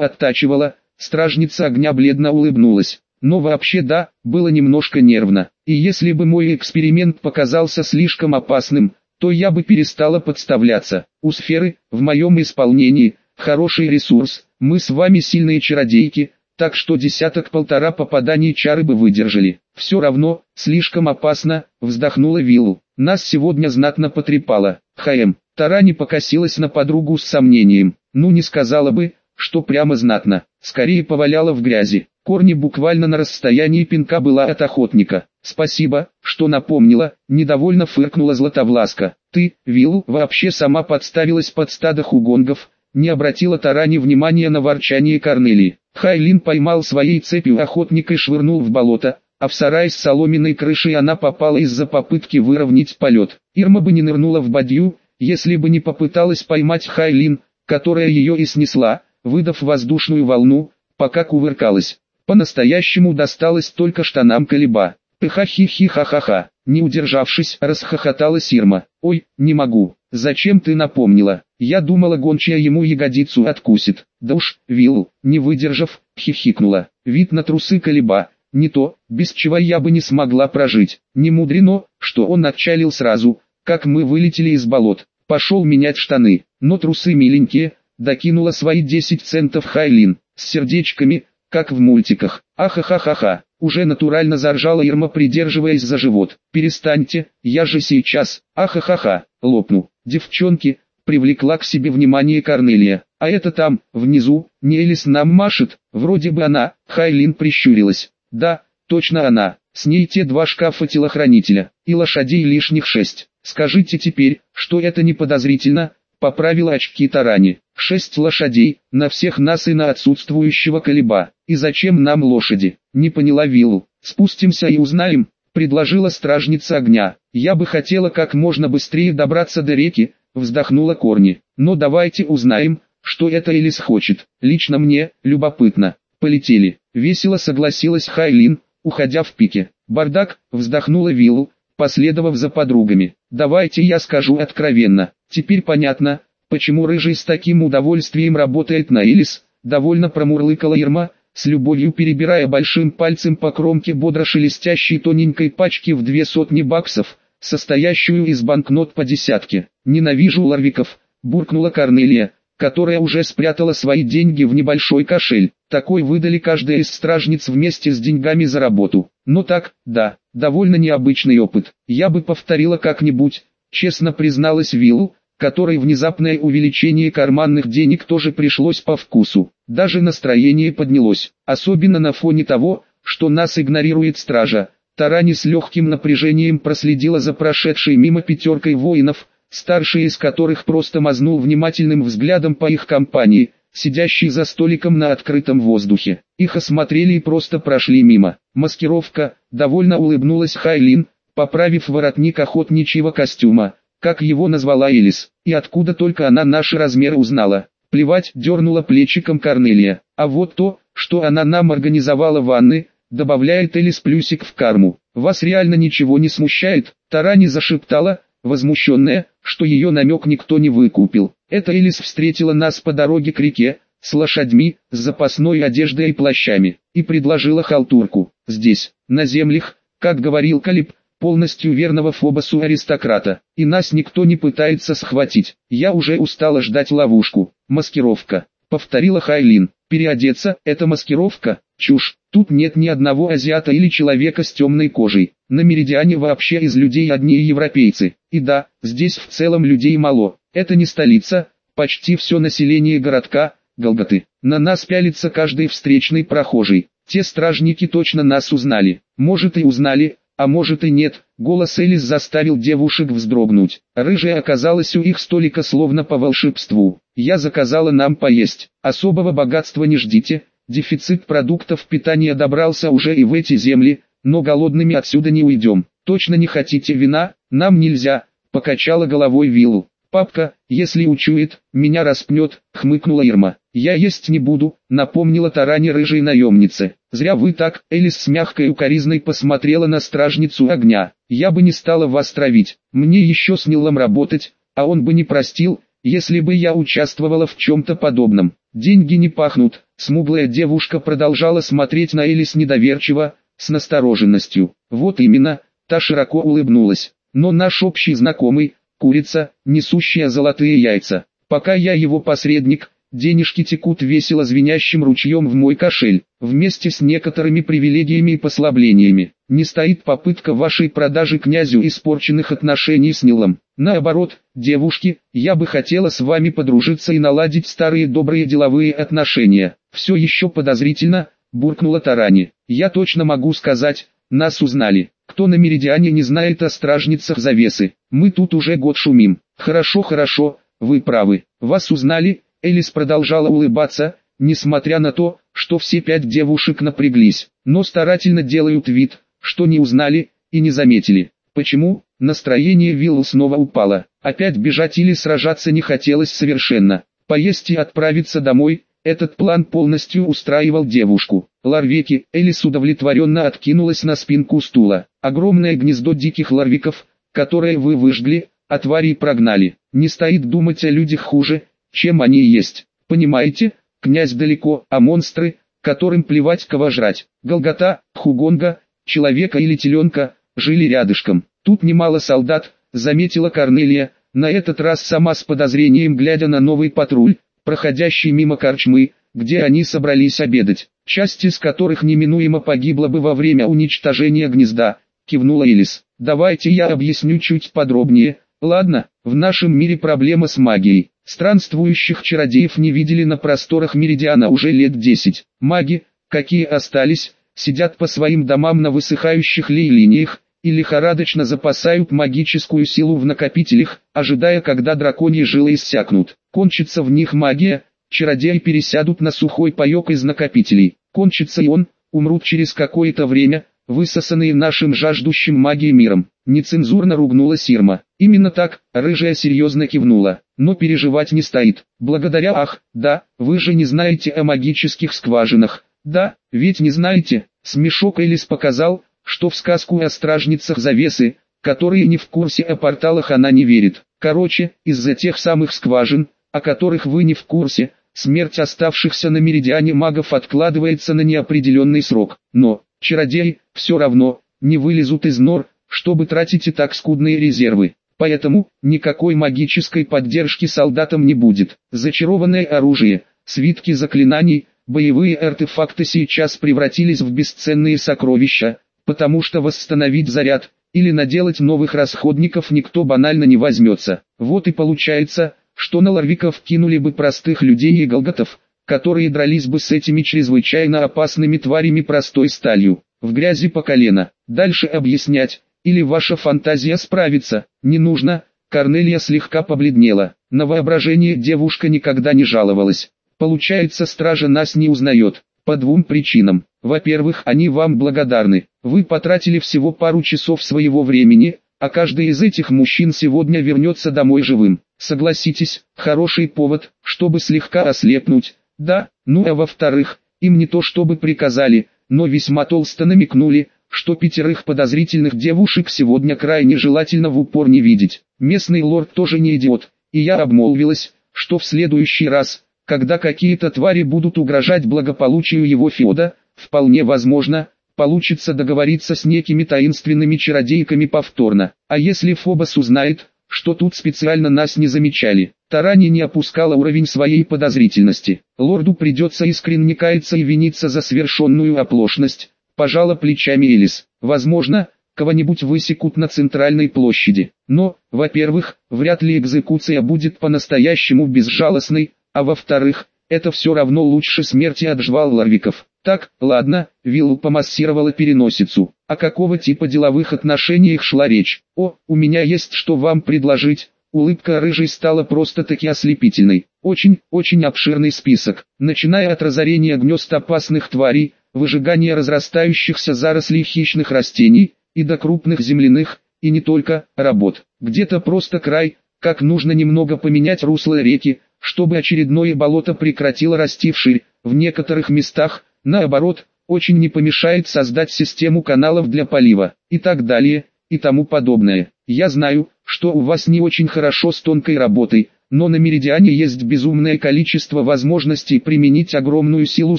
оттачивала, стражница огня бледно улыбнулась. Но вообще да, было немножко нервно. И если бы мой эксперимент показался слишком опасным, то я бы перестала подставляться. У сферы, в моем исполнении, хороший ресурс, мы с вами сильные чародейки, так что десяток-полтора попаданий чары бы выдержали. Все равно, слишком опасно, вздохнула Виллу. Нас сегодня знатно потрепало. ХМ. Тарани покосилась на подругу с сомнением. Ну не сказала бы, что прямо знатно. Скорее поваляла в грязи. Корни буквально на расстоянии пинка была от охотника. «Спасибо, что напомнила», — недовольно фыркнула Златовласка. «Ты, Виллу, вообще сама подставилась под стадо хугонгов», не обратила Тарани внимания на ворчание Корнелии. Хайлин поймал своей цепью охотника и швырнул в болото, а в сарай с соломенной крышей она попала из-за попытки выровнять полет. Ирма бы не нырнула в бадью, если бы не попыталась поймать Хайлин, которая ее и снесла, выдав воздушную волну, пока кувыркалась. По-настоящему досталось только штанам колеба. Пыха-хи-хи-ха-ха-ха. Не удержавшись, расхохоталась Ирма. «Ой, не могу. Зачем ты напомнила? Я думала гончая ему ягодицу откусит. Да уж, Вилл, не выдержав, хихикнула. Вид на трусы колеба. Не то, без чего я бы не смогла прожить. Не мудрено, что он отчалил сразу, как мы вылетели из болот. Пошел менять штаны, но трусы миленькие, докинула свои 10 центов Хайлин, с сердечками, как в мультиках. Ахахахаха. Уже натурально заржала Ирма, придерживаясь за живот. «Перестаньте, я же сейчас, ахахаха, лопну». Девчонки, привлекла к себе внимание Корнелия. «А это там, внизу, не Элис нам машет, вроде бы она». Хайлин прищурилась. «Да, точно она, с ней те два шкафа телохранителя, и лошадей лишних шесть. Скажите теперь, что это не подозрительно?» Поправила очки Тарани. «Шесть лошадей, на всех нас и на отсутствующего колеба. И зачем нам лошади?» Не поняла Виллу. «Спустимся и узнаем», предложила стражница огня. «Я бы хотела как можно быстрее добраться до реки», вздохнула Корни. «Но давайте узнаем, что это Элис хочет. Лично мне, любопытно. Полетели». Весело согласилась Хайлин, уходя в пике. «Бардак», вздохнула Виллу, последовав за подругами. «Давайте я скажу откровенно. Теперь понятно, почему Рыжий с таким удовольствием работает на Элис», довольно промурлыкала Ирма, с любовью перебирая большим пальцем по кромке бодро шелестящей тоненькой пачки в две сотни баксов, состоящую из банкнот по десятке. «Ненавижу ларвиков», — буркнула Корнелия, которая уже спрятала свои деньги в небольшой кошель. Такой выдали каждая из стражниц вместе с деньгами за работу. Но так, да, довольно необычный опыт. Я бы повторила как-нибудь, честно призналась Виллу, которой внезапное увеличение карманных денег тоже пришлось по вкусу. Даже настроение поднялось, особенно на фоне того, что нас игнорирует стража. Тарани с легким напряжением проследила за прошедшей мимо пятеркой воинов, старший из которых просто мазнул внимательным взглядом по их компании, сидящей за столиком на открытом воздухе. Их осмотрели и просто прошли мимо. Маскировка, довольно улыбнулась Хайлин, поправив воротник охотничьего костюма как его назвала Элис, и откуда только она наши размеры узнала. Плевать, дернула плечиком Корнелия. А вот то, что она нам организовала ванны, добавляет Элис плюсик в карму. Вас реально ничего не смущает? Тарани зашептала, возмущенная, что ее намек никто не выкупил. Это Элис встретила нас по дороге к реке, с лошадьми, с запасной одеждой и плащами, и предложила халтурку. Здесь, на землях, как говорил Калиб, полностью верного Фобосу аристократа, и нас никто не пытается схватить. Я уже устала ждать ловушку. Маскировка. Повторила Хайлин. Переодеться – это маскировка? Чушь. Тут нет ни одного азиата или человека с темной кожей. На Меридиане вообще из людей одни европейцы. И да, здесь в целом людей мало. Это не столица, почти все население городка, Голготы. На нас пялится каждый встречный прохожий. Те стражники точно нас узнали. Может и узнали, а может и нет, голос Элис заставил девушек вздрогнуть. Рыжая оказалась у их столика словно по волшебству. Я заказала нам поесть, особого богатства не ждите, дефицит продуктов питания добрался уже и в эти земли, но голодными отсюда не уйдем. Точно не хотите вина, нам нельзя, покачала головой Виллу. Папка, если учует, меня распнет, хмыкнула Ирма. Я есть не буду, напомнила Таране рыжей наемнице. Зря вы так, Элис с мягкой укоризной посмотрела на стражницу огня. Я бы не стала вас травить, мне еще с Нилом работать, а он бы не простил, если бы я участвовала в чем-то подобном. Деньги не пахнут, смуглая девушка продолжала смотреть на Элис недоверчиво, с настороженностью. Вот именно, та широко улыбнулась. Но наш общий знакомый, курица, несущая золотые яйца. Пока я его посредник, денежки текут весело звенящим ручьем в мой кошель, вместе с некоторыми привилегиями и послаблениями. Не стоит попытка вашей продажи князю испорченных отношений с Нилом. Наоборот, девушки, я бы хотела с вами подружиться и наладить старые добрые деловые отношения. Все еще подозрительно, буркнула Тарани. Я точно могу сказать, нас узнали. Кто на Меридиане не знает о стражницах завесы? Мы тут уже год шумим. Хорошо, хорошо, вы правы. Вас узнали? Элис продолжала улыбаться, несмотря на то, что все пять девушек напряглись, но старательно делают вид, что не узнали и не заметили. Почему? Настроение Виллу снова упало. Опять бежать или сражаться не хотелось совершенно. Поесть и отправиться домой, этот план полностью устраивал девушку. Ларвеки, Элис удовлетворенно откинулась на спинку стула. Огромное гнездо диких ларвиков, которое вы выжгли, а твари прогнали. Не стоит думать о людях хуже, чем они есть. Понимаете, князь далеко, а монстры, которым плевать кого жрать. Голгота, Хугонга, человека или теленка, жили рядышком. Тут немало солдат, заметила Корнелия, на этот раз сама с подозрением глядя на новый патруль, проходящий мимо корчмы, где они собрались обедать, часть из которых неминуемо погибла бы во время уничтожения гнезда, кивнула Элис. Давайте я объясню чуть подробнее. Ладно, в нашем мире проблема с магией. Странствующих чародеев не видели на просторах Меридиана уже лет десять. Маги, какие остались, сидят по своим домам на высыхающих лей-линиях, и лихорадочно запасают магическую силу в накопителях, ожидая когда драконьи жилы иссякнут. Кончится в них магия, чародеи пересядут на сухой паек из накопителей. Кончится и он, умрут через какое-то время, высосанные нашим жаждущим магией миром. Нецензурно ругнула Сирма. Именно так, рыжая серьезно кивнула. Но переживать не стоит. Благодаря ах, да, вы же не знаете о магических скважинах. Да, ведь не знаете. Смешок Элис показал, что в сказку о стражницах завесы, которые не в курсе о порталах она не верит. Короче, из-за тех самых скважин, о которых вы не в курсе, смерть оставшихся на меридиане магов откладывается на неопределенный срок. Но, чародеи, все равно, не вылезут из нор, чтобы тратить и так скудные резервы. Поэтому, никакой магической поддержки солдатам не будет. Зачарованное оружие, свитки заклинаний, боевые артефакты сейчас превратились в бесценные сокровища, потому что восстановить заряд, или наделать новых расходников никто банально не возьмется. Вот и получается, что на ларвиков кинули бы простых людей и голготов, которые дрались бы с этими чрезвычайно опасными тварями простой сталью, в грязи по колено. Дальше объяснять, или ваша фантазия справится, не нужно, Корнелия слегка побледнела. На воображение девушка никогда не жаловалась. Получается стража нас не узнает, по двум причинам. Во-первых, они вам благодарны. Вы потратили всего пару часов своего времени, а каждый из этих мужчин сегодня вернется домой живым. Согласитесь, хороший повод, чтобы слегка ослепнуть. Да, ну а во-вторых, им не то чтобы приказали, но весьма толсто намекнули, что пятерых подозрительных девушек сегодня крайне желательно в упор не видеть. Местный лорд тоже не идиот, и я обмолвилась, что в следующий раз, когда какие-то твари будут угрожать благополучию его феода, вполне возможно, получится договориться с некими таинственными чародейками повторно. А если Фобос узнает, что тут специально нас не замечали, Тарани не опускала уровень своей подозрительности. Лорду придется искренне каяться и виниться за совершенную оплошность, пожала плечами Элис. Возможно, кого-нибудь высекут на центральной площади. Но, во-первых, вряд ли экзекуция будет по-настоящему безжалостной, а во-вторых, это все равно лучше смерти от жвал ларвиков. Так, ладно, Виллу помассировала переносицу. О какого типа деловых отношениях шла речь? О, у меня есть что вам предложить. Улыбка рыжей стала просто-таки ослепительной. Очень, очень обширный список, начиная от разорения гнезд опасных тварей, выжигания разрастающихся зарослей хищных растений, и до крупных земляных, и не только, работ. Где-то просто край, как нужно немного поменять русло реки, чтобы очередное болото прекратило расти вширь. В некоторых местах, наоборот, очень не помешает создать систему каналов для полива, и так далее, и тому подобное. Я знаю, что у вас не очень хорошо с тонкой работой, но на Меридиане есть безумное количество возможностей применить огромную силу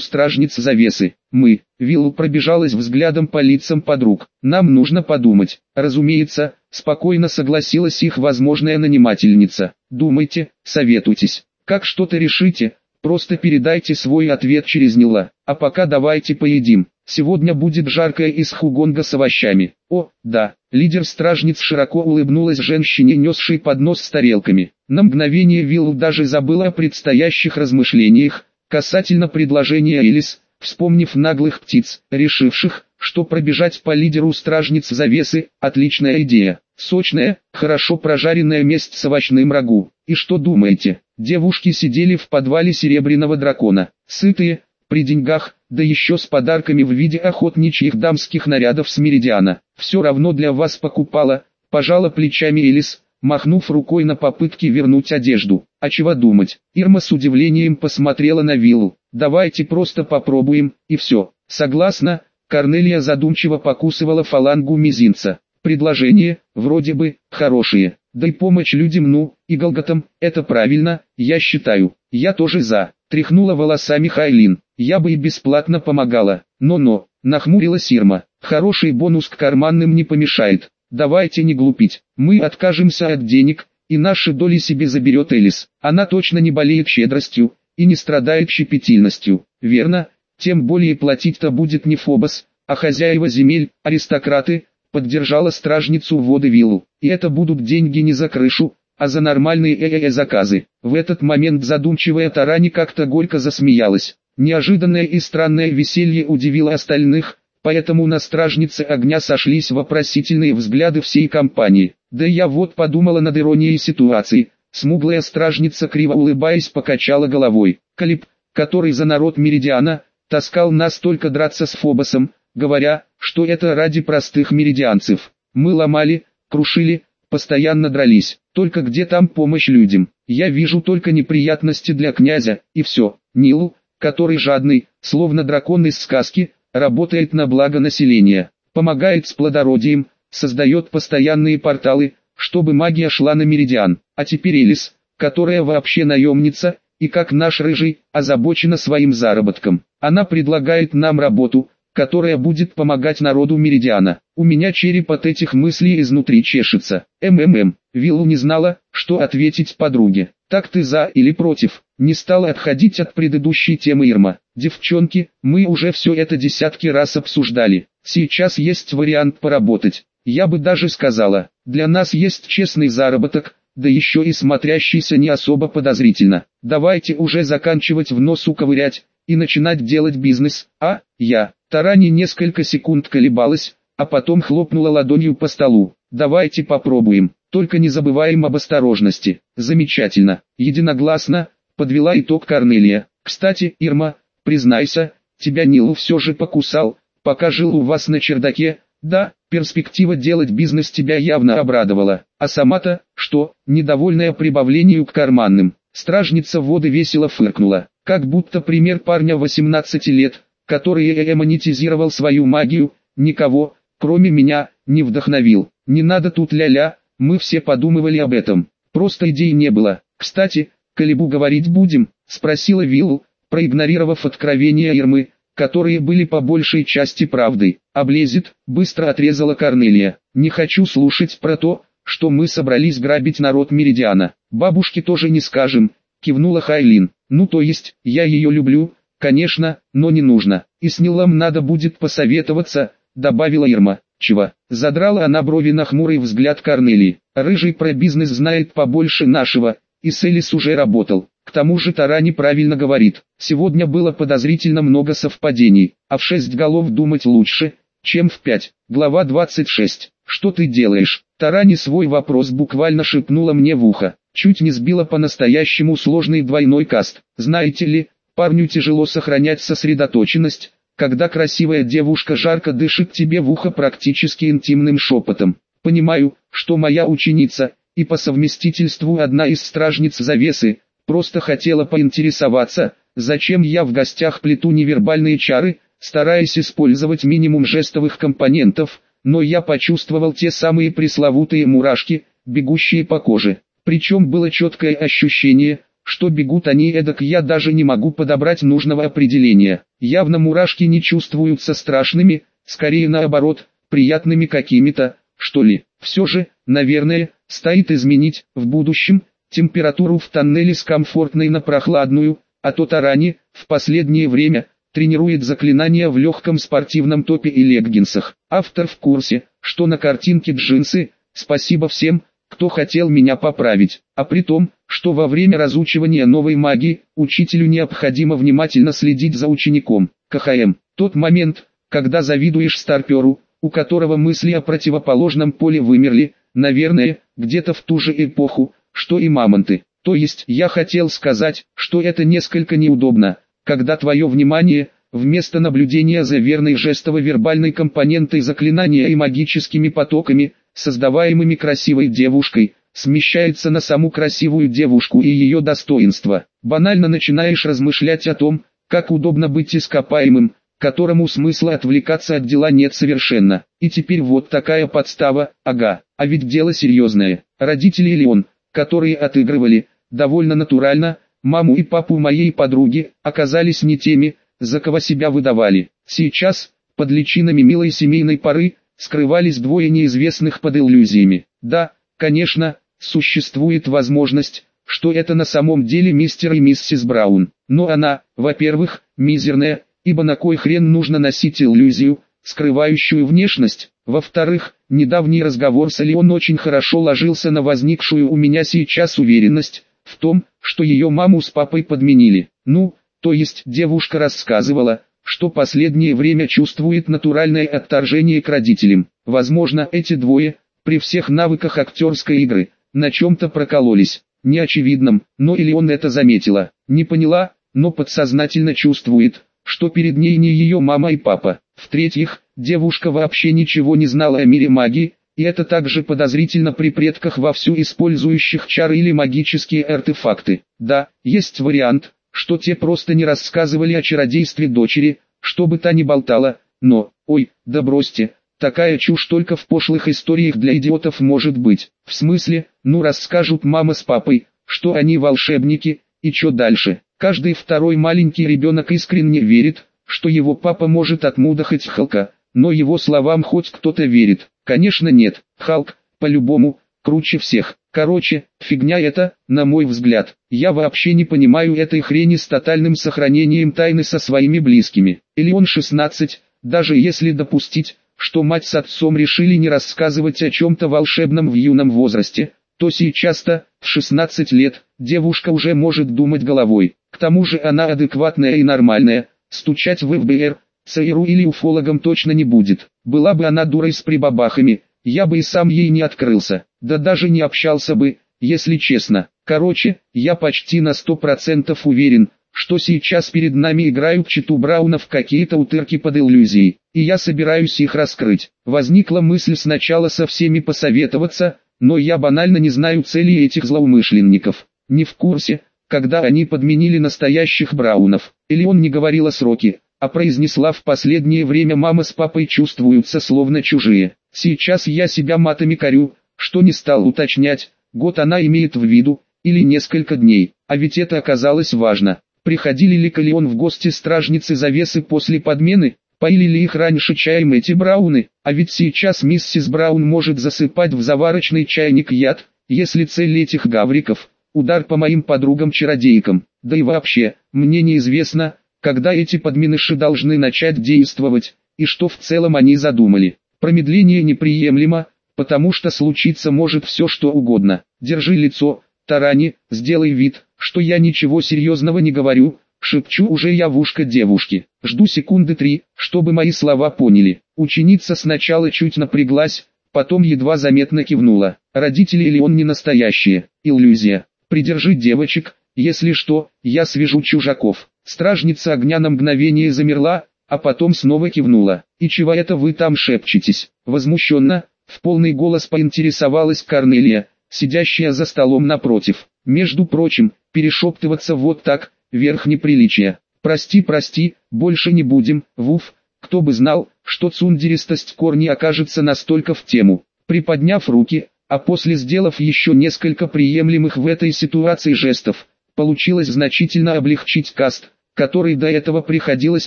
стражниц завесы. Мы, Виллу пробежалась взглядом по лицам подруг. Нам нужно подумать. Разумеется, спокойно согласилась их возможная нанимательница. Думайте, советуйтесь. Как что-то решите, просто передайте свой ответ через Нила. А пока давайте поедим. Сегодня будет жаркое из хугонга с овощами. О, да, лидер стражниц широко улыбнулась женщине, несшей поднос с тарелками. На мгновение Вилл даже забыла о предстоящих размышлениях, касательно предложения Элис, вспомнив наглых птиц, решивших, что пробежать по лидеру стражниц завесы – отличная идея. Сочная, хорошо прожаренная месть с овощным рагу. И что думаете? Девушки сидели в подвале Серебряного Дракона, сытые, при деньгах, да еще с подарками в виде охотничьих дамских нарядов с Меридиана. Все равно для вас покупала, пожала плечами Элис, махнув рукой на попытки вернуть одежду. А чего думать? Ирма с удивлением посмотрела на виллу. Давайте просто попробуем, и все. Согласна, Корнелия задумчиво покусывала фалангу мизинца. Предложение, вроде бы, хорошие. Да и помощь людям ну, и Голготам, это правильно, я считаю. Я тоже за. Тряхнула волосами Хайлин. Я бы и бесплатно помогала. Но-но, нахмурилась Ирма. Хороший бонус к карманным не помешает. Давайте не глупить. Мы откажемся от денег, и наши доли себе заберет Элис. Она точно не болеет щедростью, и не страдает щепетильностью. Верно? Тем более платить-то будет не Фобос, а хозяева земель, аристократы, поддержала стражницу воды виллу. И это будут деньги не за крышу, а за нормальные э заказы. В этот момент задумчивая Тарани как-то горько засмеялась. Неожиданное и странное веселье удивило остальных, поэтому на стражнице огня сошлись вопросительные взгляды всей компании. Да я вот подумала над иронией ситуации. Смуглая стражница криво улыбаясь покачала головой. Калиб, который за народ Меридиана, таскал нас только драться с Фобосом, говоря, что это ради простых меридианцев. Мы ломали, крушили, постоянно дрались. Только где там помощь людям? Я вижу только неприятности для князя, и все. Нилу, который жадный, словно дракон из сказки, работает на благо населения, помогает с плодородием, создает постоянные порталы, чтобы магия шла на меридиан. А теперь Элис, которая вообще наемница, и как наш рыжий, озабочена своим заработком. Она предлагает нам работу, которая будет помогать народу Меридиана. У меня череп от этих мыслей изнутри чешется. МММ. Виллу не знала, что ответить подруге. Так ты за или против? Не стала отходить от предыдущей темы Ирма. Девчонки, мы уже все это десятки раз обсуждали. Сейчас есть вариант поработать. Я бы даже сказала, для нас есть честный заработок, да еще и смотрящийся не особо подозрительно. Давайте уже заканчивать в носу ковырять, и начинать делать бизнес, а, я. Тарани несколько секунд колебалась, а потом хлопнула ладонью по столу. Давайте попробуем, только не забываем об осторожности. Замечательно, единогласно, подвела итог Корнелия. Кстати, Ирма, признайся, тебя Нилу все же покусал, пока жил у вас на чердаке, да, перспектива делать бизнес тебя явно обрадовала. А сама-то, что, недовольная прибавлению к карманным. Стражница воды весело фыркнула. Как будто пример парня 18 лет, который монетизировал свою магию, никого, кроме меня, не вдохновил. Не надо тут ля-ля, мы все подумывали об этом. Просто идей не было. Кстати, Калибу говорить будем, спросила Виллу, проигнорировав откровения Ирмы, которые были по большей части правдой. Облезет, быстро отрезала Корнелия. Не хочу слушать про то, что мы собрались грабить народ Меридиана. Бабушке тоже не скажем, кивнула Хайлин. Ну то есть, я ее люблю, конечно, но не нужно. И с Нилом надо будет посоветоваться, добавила Ирма. Чего? Задрала она брови на хмурый взгляд Корнелии. Рыжий про бизнес знает побольше нашего, и с Элис уже работал. К тому же Тара неправильно говорит. Сегодня было подозрительно много совпадений, а в шесть голов думать лучше, чем в пять. Глава 26. Что ты делаешь? Тарани свой вопрос буквально шепнула мне в ухо чуть не сбила по-настоящему сложный двойной каст. Знаете ли, парню тяжело сохранять сосредоточенность, когда красивая девушка жарко дышит тебе в ухо практически интимным шепотом. Понимаю, что моя ученица, и по совместительству одна из стражниц завесы, просто хотела поинтересоваться, зачем я в гостях плету невербальные чары, стараясь использовать минимум жестовых компонентов, но я почувствовал те самые пресловутые мурашки, бегущие по коже. Причем было четкое ощущение, что бегут они эдак я даже не могу подобрать нужного определения. Явно мурашки не чувствуются страшными, скорее наоборот, приятными какими-то, что ли. Все же, наверное, стоит изменить, в будущем, температуру в тоннеле с комфортной на прохладную, а то Тарани, в последнее время, тренирует заклинания в легком спортивном топе и леггинсах. Автор в курсе, что на картинке джинсы, спасибо всем, кто хотел меня поправить, а при том, что во время разучивания новой магии, учителю необходимо внимательно следить за учеником. КХМ. Тот момент, когда завидуешь старперу, у которого мысли о противоположном поле вымерли, наверное, где-то в ту же эпоху, что и мамонты. То есть я хотел сказать, что это несколько неудобно, когда твое внимание, вместо наблюдения за верной жестово-вербальной компонентой заклинания и магическими потоками, создаваемыми красивой девушкой, смещается на саму красивую девушку и ее достоинство. Банально начинаешь размышлять о том, как удобно быть ископаемым, которому смысла отвлекаться от дела нет совершенно. И теперь вот такая подстава, ага, а ведь дело серьезное. Родители или он, которые отыгрывали, довольно натурально, маму и папу моей подруги, оказались не теми, за кого себя выдавали. Сейчас, под личинами милой семейной поры, скрывались двое неизвестных под иллюзиями. Да, конечно, существует возможность, что это на самом деле мистер и миссис Браун. Но она, во-первых, мизерная, ибо на кой хрен нужно носить иллюзию, скрывающую внешность. Во-вторых, недавний разговор с Элеон очень хорошо ложился на возникшую у меня сейчас уверенность, в том, что ее маму с папой подменили. Ну, то есть девушка рассказывала, что последнее время чувствует натуральное отторжение к родителям. Возможно, эти двое, при всех навыках актерской игры, на чем-то прокололись. Неочевидным, но или он это заметила, не поняла, но подсознательно чувствует, что перед ней не ее мама и папа. В-третьих, девушка вообще ничего не знала о мире магии, и это также подозрительно при предках вовсю использующих чары или магические артефакты. Да, есть вариант, что те просто не рассказывали о чародействе дочери, чтобы та не болтала, но, ой, да бросьте, такая чушь только в пошлых историях для идиотов может быть. В смысле, ну расскажут мама с папой, что они волшебники, и что дальше. Каждый второй маленький ребенок искренне верит, что его папа может отмудохать Халка, но его словам хоть кто-то верит. Конечно нет, Халк, по-любому, круче всех. Короче, фигня это, на мой взгляд. Я вообще не понимаю этой хрени с тотальным сохранением тайны со своими близкими. Или он 16, даже если допустить, что мать с отцом решили не рассказывать о чем-то волшебном в юном возрасте, то сейчас-то, в 16 лет, девушка уже может думать головой. К тому же она адекватная и нормальная, стучать в ФБР, ЦРУ или уфологам точно не будет. Была бы она дурой с прибабахами, я бы и сам ей не открылся, да даже не общался бы, если честно. Короче, я почти на сто процентов уверен, что сейчас перед нами играют читу Браунов какие-то утырки под иллюзией, и я собираюсь их раскрыть. Возникла мысль сначала со всеми посоветоваться, но я банально не знаю цели этих злоумышленников. Не в курсе, когда они подменили настоящих Браунов. Или он не говорил о сроке, а произнесла в последнее время мама с папой чувствуются словно чужие. Сейчас я себя матами корю, что не стал уточнять, год она имеет в виду, или несколько дней, а ведь это оказалось важно. Приходили ли Калион в гости стражницы завесы после подмены, поили ли их раньше чаем эти Брауны, а ведь сейчас миссис Браун может засыпать в заварочный чайник яд, если цель этих гавриков – удар по моим подругам-чародейкам, да и вообще, мне неизвестно, когда эти подменыши должны начать действовать, и что в целом они задумали. Промедление неприемлемо, потому что случиться может все что угодно. Держи лицо, Тарани, сделай вид, что я ничего серьезного не говорю, шепчу уже я в ушко девушки. Жду секунды три, чтобы мои слова поняли. Ученица сначала чуть напряглась, потом едва заметно кивнула. Родители или он не настоящие, иллюзия. Придержи девочек, если что, я свяжу чужаков. Стражница огня на мгновение замерла, а потом снова кивнула. «И чего это вы там шепчетесь?» Возмущенно, в полный голос поинтересовалась Корнелия, сидящая за столом напротив. Между прочим, перешептываться вот так, верх неприличия. Прости, прости, больше не будем, Вуф, кто бы знал, что цундеристость корни окажется настолько в тему. Приподняв руки, а после сделав еще несколько приемлемых в этой ситуации жестов, получилось значительно облегчить каст, который до этого приходилось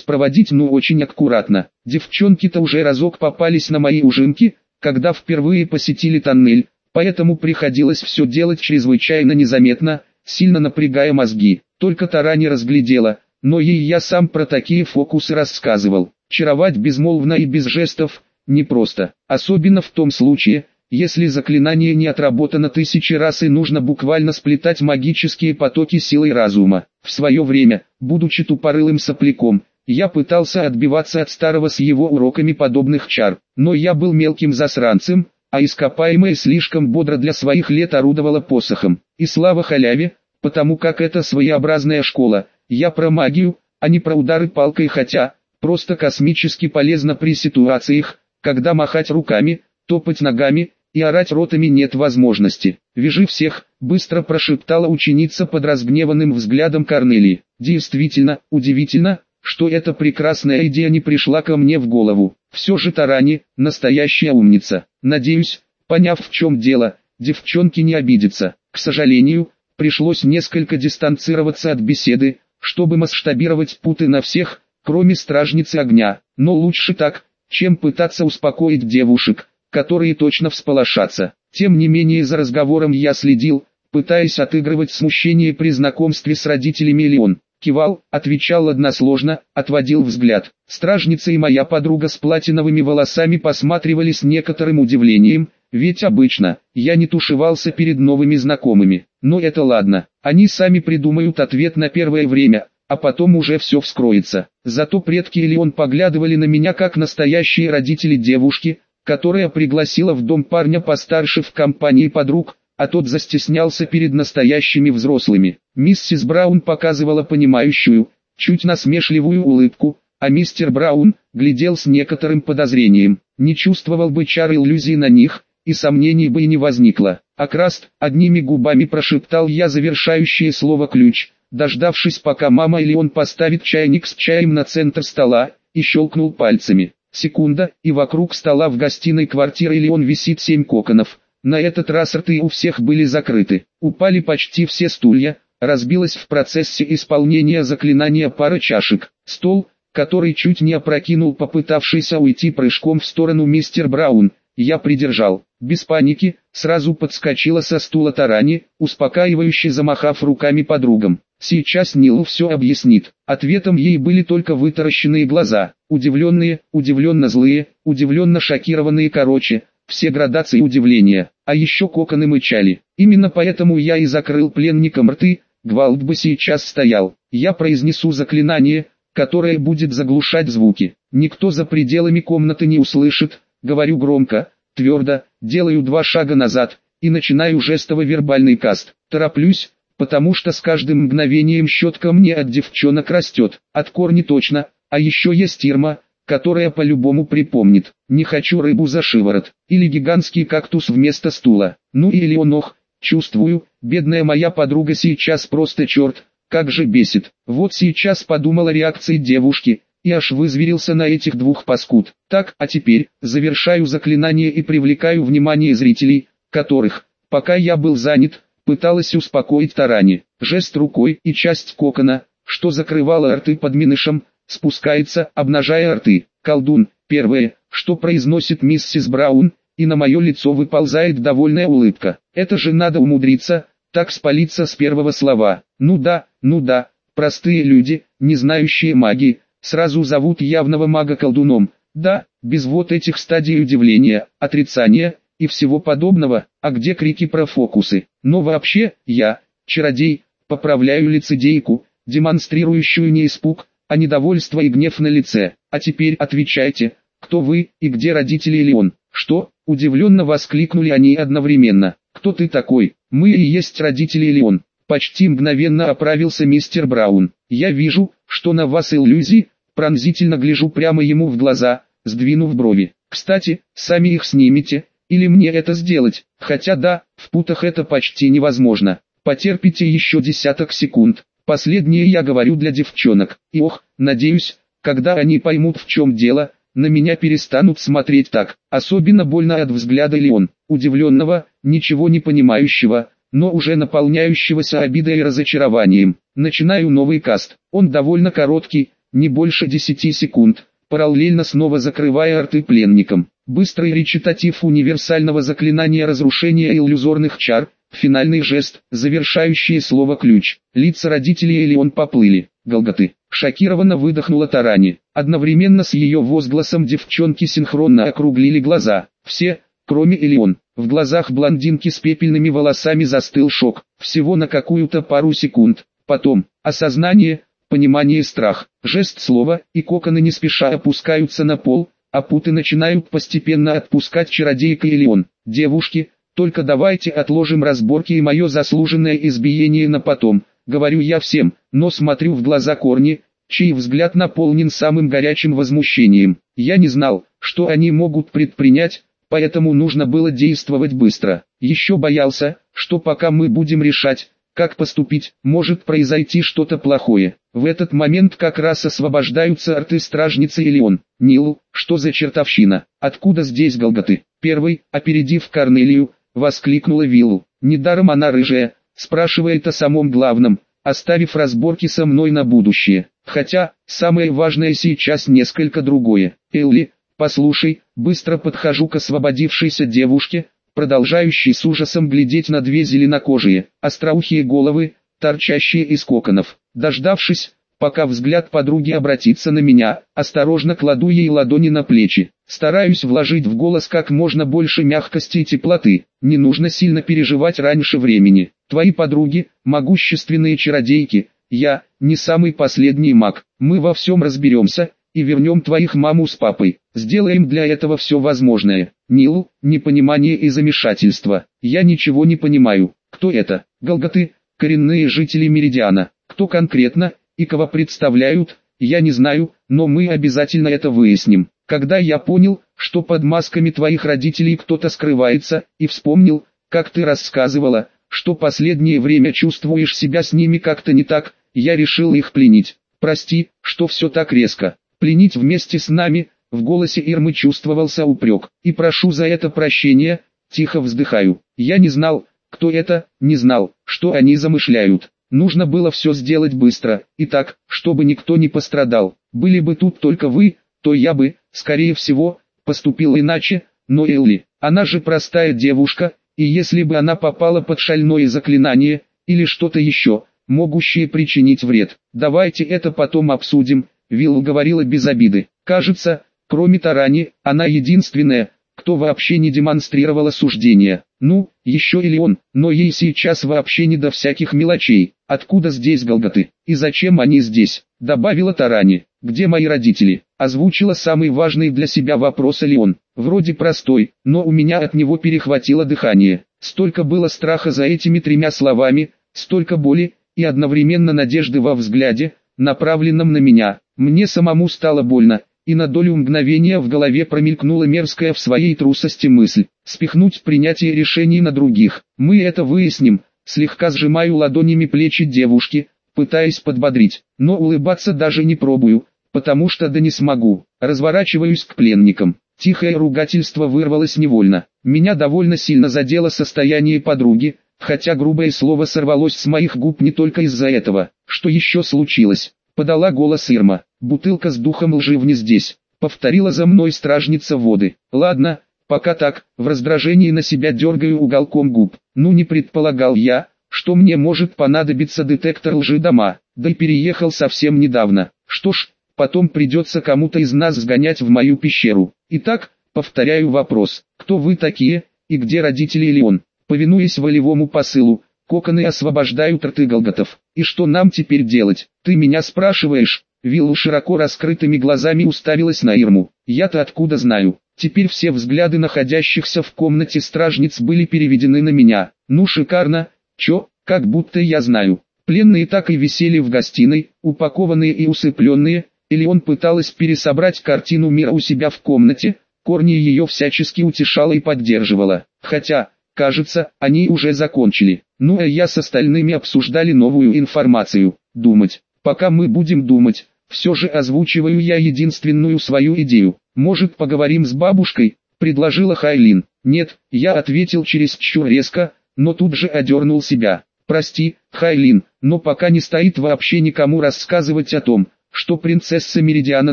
проводить ну очень аккуратно. Девчонки-то уже разок попались на мои ужинки, когда впервые посетили тоннель, поэтому приходилось все делать чрезвычайно незаметно, сильно напрягая мозги. Только Тара не разглядела, но ей я сам про такие фокусы рассказывал. Чаровать безмолвно и без жестов – непросто, особенно в том случае, если заклинание не отработано тысячи раз и нужно буквально сплетать магические потоки силой разума. В свое время, будучи тупорылым сопляком, я пытался отбиваться от старого с его уроками подобных чар, но я был мелким засранцем, а ископаемое слишком бодро для своих лет орудовало посохом. И слава халяве, потому как это своеобразная школа, я про магию, а не про удары палкой хотя, просто космически полезно при ситуациях, когда махать руками, топать ногами, и орать ротами нет возможности. «Вяжи всех», — быстро прошептала ученица под разгневанным взглядом Корнелии. Действительно, удивительно, что эта прекрасная идея не пришла ко мне в голову. Все же Тарани, настоящая умница. Надеюсь, поняв в чем дело, девчонки не обидятся. К сожалению, пришлось несколько дистанцироваться от беседы, чтобы масштабировать путы на всех, кроме стражницы огня. Но лучше так, чем пытаться успокоить девушек, которые точно всполошатся. Тем не менее за разговором я следил, пытаясь отыгрывать смущение при знакомстве с родителями Леон. Кивал, отвечал односложно, отводил взгляд. Стражница и моя подруга с платиновыми волосами посматривали с некоторым удивлением, ведь обычно, я не тушевался перед новыми знакомыми. Но это ладно, они сами придумают ответ на первое время, а потом уже все вскроется. Зато предки Элеон поглядывали на меня как настоящие родители девушки, которая пригласила в дом парня постарше в компании подруг, а тот застеснялся перед настоящими взрослыми. Миссис Браун показывала понимающую, чуть насмешливую улыбку, а мистер Браун глядел с некоторым подозрением. Не чувствовал бы чар иллюзий на них, и сомнений бы и не возникло. Акраст, одними губами прошептал я завершающее слово «ключ», дождавшись пока мама или он поставит чайник с чаем на центр стола, и щелкнул пальцами. Секунда, и вокруг стола в гостиной квартиры или он висит семь коконов. На этот раз рты у всех были закрыты. Упали почти все стулья, разбилась в процессе исполнения заклинания пара чашек. Стол, который чуть не опрокинул попытавшийся уйти прыжком в сторону мистер Браун, я придержал. Без паники, сразу подскочила со стула Тарани, успокаивающе замахав руками подругам. Сейчас Нилу все объяснит. Ответом ей были только вытаращенные глаза, удивленные, удивленно злые, удивленно шокированные короче, все градации удивления, а еще коконы мычали. Именно поэтому я и закрыл пленникам рты, гвалт бы сейчас стоял. Я произнесу заклинание, которое будет заглушать звуки. Никто за пределами комнаты не услышит, говорю громко, твердо, делаю два шага назад, и начинаю жестово-вербальный каст. Тороплюсь, потому что с каждым мгновением щетка мне от девчонок растет, от корни точно, а еще есть Ирма, которая по-любому припомнит, не хочу рыбу за шиворот, или гигантский кактус вместо стула, ну или онох, чувствую, бедная моя подруга сейчас просто черт, как же бесит, вот сейчас подумала реакции девушки, и аж вызверился на этих двух паскуд. Так, а теперь, завершаю заклинание и привлекаю внимание зрителей, которых, пока я был занят, пыталась успокоить Тарани. Жест рукой и часть кокона, что закрывала рты под минышем, спускается, обнажая рты. Колдун, первое, что произносит миссис Браун, и на мое лицо выползает довольная улыбка. Это же надо умудриться, так спалиться с первого слова. Ну да, ну да, простые люди, не знающие магии, сразу зовут явного мага колдуном. Да, без вот этих стадий удивления, отрицания, и всего подобного, а где крики про фокусы. Но вообще, я, чародей, поправляю лицедейку, демонстрирующую не испуг, а недовольство и гнев на лице. А теперь отвечайте, кто вы и где родители или он? Что? Удивленно воскликнули они одновременно. Кто ты такой? Мы и есть родители или он? Почти мгновенно оправился мистер Браун. Я вижу, что на вас иллюзии, пронзительно гляжу прямо ему в глаза, сдвинув брови. Кстати, сами их снимите, Или мне это сделать? Хотя да, в путах это почти невозможно. Потерпите еще десяток секунд. Последнее я говорю для девчонок. И ох, надеюсь, когда они поймут в чем дело, на меня перестанут смотреть так. Особенно больно от взгляда Леон, удивленного, ничего не понимающего, но уже наполняющегося обидой и разочарованием. Начинаю новый каст. Он довольно короткий, не больше 10 секунд, параллельно снова закрывая рты пленникам. Быстрый речитатив универсального заклинания разрушения иллюзорных чар, финальный жест, завершающее слово ключ. Лица родителей Элеон поплыли. Голготы. Шокированно выдохнула Тарани. Одновременно с ее возгласом девчонки синхронно округлили глаза. Все, кроме Элеон. В глазах блондинки с пепельными волосами застыл шок. Всего на какую-то пару секунд. Потом, осознание, понимание и страх. Жест слова, и коконы не спеша опускаются на пол, а путы начинают постепенно отпускать чародейка Элеон. Девушки, только давайте отложим разборки и мое заслуженное избиение на потом, говорю я всем, но смотрю в глаза корни, чей взгляд наполнен самым горячим возмущением. Я не знал, что они могут предпринять, поэтому нужно было действовать быстро. Еще боялся, что пока мы будем решать, как поступить, может произойти что-то плохое. В этот момент как раз освобождаются арты стражницы или он. Нил, что за чертовщина? Откуда здесь Голготы? Первый, опередив Корнелию, воскликнула Виллу. Недаром она рыжая, спрашивает о самом главном, оставив разборки со мной на будущее. Хотя, самое важное сейчас несколько другое. Элли, послушай, быстро подхожу к освободившейся девушке, продолжающей с ужасом глядеть на две зеленокожие, остроухие головы, торчащие из коконов. Дождавшись, пока взгляд подруги обратится на меня, осторожно кладу ей ладони на плечи. Стараюсь вложить в голос как можно больше мягкости и теплоты. Не нужно сильно переживать раньше времени. Твои подруги, могущественные чародейки, я, не самый последний маг. Мы во всем разберемся, и вернем твоих маму с папой. Сделаем для этого все возможное. Нил, непонимание и замешательство. Я ничего не понимаю. Кто это? Голготы, коренные жители Меридиана. Кто конкретно, и кого представляют, я не знаю, но мы обязательно это выясним. Когда я понял, что под масками твоих родителей кто-то скрывается, и вспомнил, как ты рассказывала, что последнее время чувствуешь себя с ними как-то не так, я решил их пленить. Прости, что все так резко. Пленить вместе с нами, в голосе Ирмы чувствовался упрек. И прошу за это прощения, тихо вздыхаю. Я не знал, кто это, не знал, что они замышляют. Нужно было все сделать быстро, и так, чтобы никто не пострадал. Были бы тут только вы, то я бы, скорее всего, поступил иначе, но Элли, она же простая девушка, и если бы она попала под шальное заклинание, или что-то еще, могущее причинить вред, давайте это потом обсудим, Вилл говорила без обиды. Кажется, кроме Тарани, она единственная, кто вообще не демонстрировала суждения. Ну, еще или он, но ей сейчас вообще не до всяких мелочей. Откуда здесь Голготы? И зачем они здесь? Добавила Тарани. Где мои родители? Озвучила самый важный для себя вопрос Леон. Вроде простой, но у меня от него перехватило дыхание. Столько было страха за этими тремя словами, столько боли, и одновременно надежды во взгляде, направленном на меня. Мне самому стало больно, и на долю мгновения в голове промелькнула мерзкая в своей трусости мысль, спихнуть принятие решений на других. Мы это выясним, слегка сжимаю ладонями плечи девушки, пытаясь подбодрить, но улыбаться даже не пробую, потому что да не смогу. Разворачиваюсь к пленникам. Тихое ругательство вырвалось невольно. Меня довольно сильно задело состояние подруги, хотя грубое слово сорвалось с моих губ не только из-за этого. Что еще случилось? Подала голос Ирма. Бутылка с духом лжи вне здесь. Повторила за мной стражница воды. Ладно, пока так, в раздражении на себя дергаю уголком губ. Ну не предполагал я, что мне может понадобиться детектор лжи дома. Да и переехал совсем недавно. Что ж, потом придется кому-то из нас сгонять в мою пещеру. Итак, повторяю вопрос. Кто вы такие, и где родители или он? Повинуясь волевому посылу, коконы освобождают рты Голготов. И что нам теперь делать? Ты меня спрашиваешь? Виллу широко раскрытыми глазами уставилась на Ирму. Я-то откуда знаю? Теперь все взгляды находящихся в комнате стражниц были переведены на меня. Ну шикарно, чё, как будто я знаю. Пленные так и висели в гостиной, упакованные и усыпленные, или он пыталась пересобрать картину мира у себя в комнате, Корни ее всячески утешала и поддерживала. Хотя, кажется, они уже закончили. Ну а я с остальными обсуждали новую информацию. Думать. Пока мы будем думать, все же озвучиваю я единственную свою идею. Может поговорим с бабушкой? Предложила Хайлин. Нет, я ответил чересчур резко, но тут же одернул себя. Прости, Хайлин, но пока не стоит вообще никому рассказывать о том, что принцесса Меридиана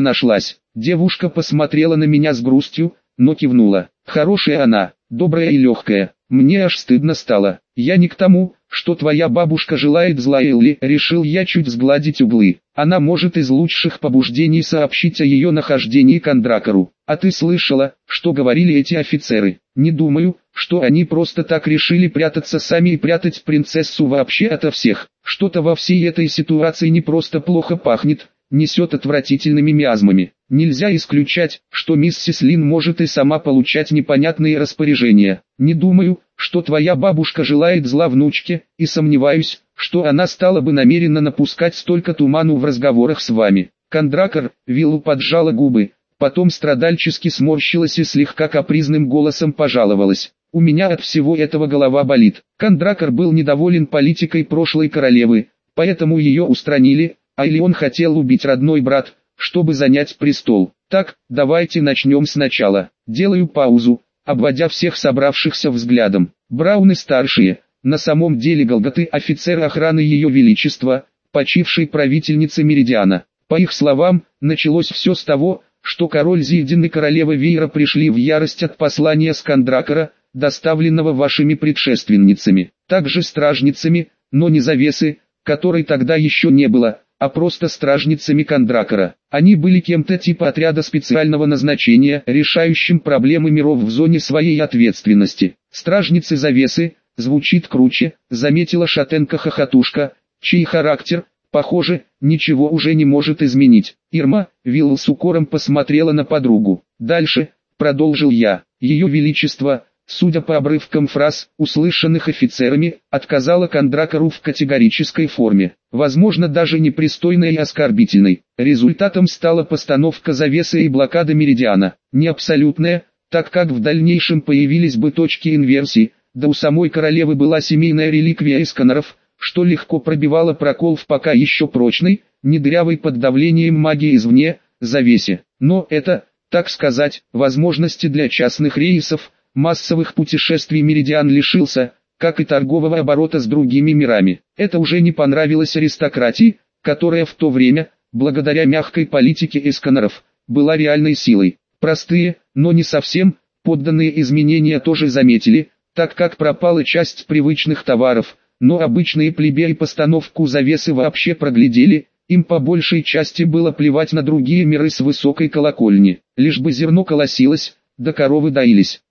нашлась. Девушка посмотрела на меня с грустью, но кивнула. Хорошая она, добрая и легкая. Мне аж стыдно стало. Я не к тому, что твоя бабушка желает зла Элли, решил я чуть сгладить углы. Она может из лучших побуждений сообщить о ее нахождении Кондракору. А ты слышала, что говорили эти офицеры? Не думаю, что они просто так решили прятаться сами и прятать принцессу вообще ото всех. Что-то во всей этой ситуации не просто плохо пахнет, несет отвратительными миазмами. Нельзя исключать, что миссис Лин может и сама получать непонятные распоряжения. Не думаю, что твоя бабушка желает зла внучке, и сомневаюсь, что она стала бы намеренно напускать столько туману в разговорах с вами. Кондракор, Виллу поджала губы, потом страдальчески сморщилась и слегка капризным голосом пожаловалась. У меня от всего этого голова болит. Кондракор был недоволен политикой прошлой королевы, поэтому ее устранили, а или он хотел убить родной брат, чтобы занять престол. Так, давайте начнем сначала. Делаю паузу, обводя всех собравшихся взглядом. Брауны-старшие, на самом деле Голготы офицеры охраны Ее Величества, почившей правительницы Меридиана. По их словам, началось все с того, что король Зильдин и королева Вейра пришли в ярость от послания Скандракора, доставленного вашими предшественницами, также стражницами, но не завесы, которой тогда еще не было, а просто стражницами Кондракора. Они были кем-то типа отряда специального назначения, решающим проблемы миров в зоне своей ответственности. Стражницы завесы, звучит круче, заметила шатенка-хохотушка, чей характер, похоже, ничего уже не может изменить. Ирма, Вилл с укором посмотрела на подругу. Дальше, продолжил я, ее величество, судя по обрывкам фраз, услышанных офицерами, отказала Кондракору в категорической форме, возможно даже непристойной и оскорбительной. Результатом стала постановка завесы и блокада Меридиана, не абсолютная, так как в дальнейшем появились бы точки инверсии, да у самой королевы была семейная реликвия Эсканеров, что легко пробивало прокол в пока еще прочной, не дырявой под давлением магии извне, завесе. Но это, так сказать, возможности для частных рейсов, массовых путешествий Меридиан лишился, как и торгового оборота с другими мирами. Это уже не понравилось аристократии, которая в то время, благодаря мягкой политике эсканеров, была реальной силой. Простые, но не совсем, подданные изменения тоже заметили, так как пропала часть привычных товаров, но обычные плебеи постановку завесы вообще проглядели, им по большей части было плевать на другие миры с высокой колокольни, лишь бы зерно колосилось, да коровы доились.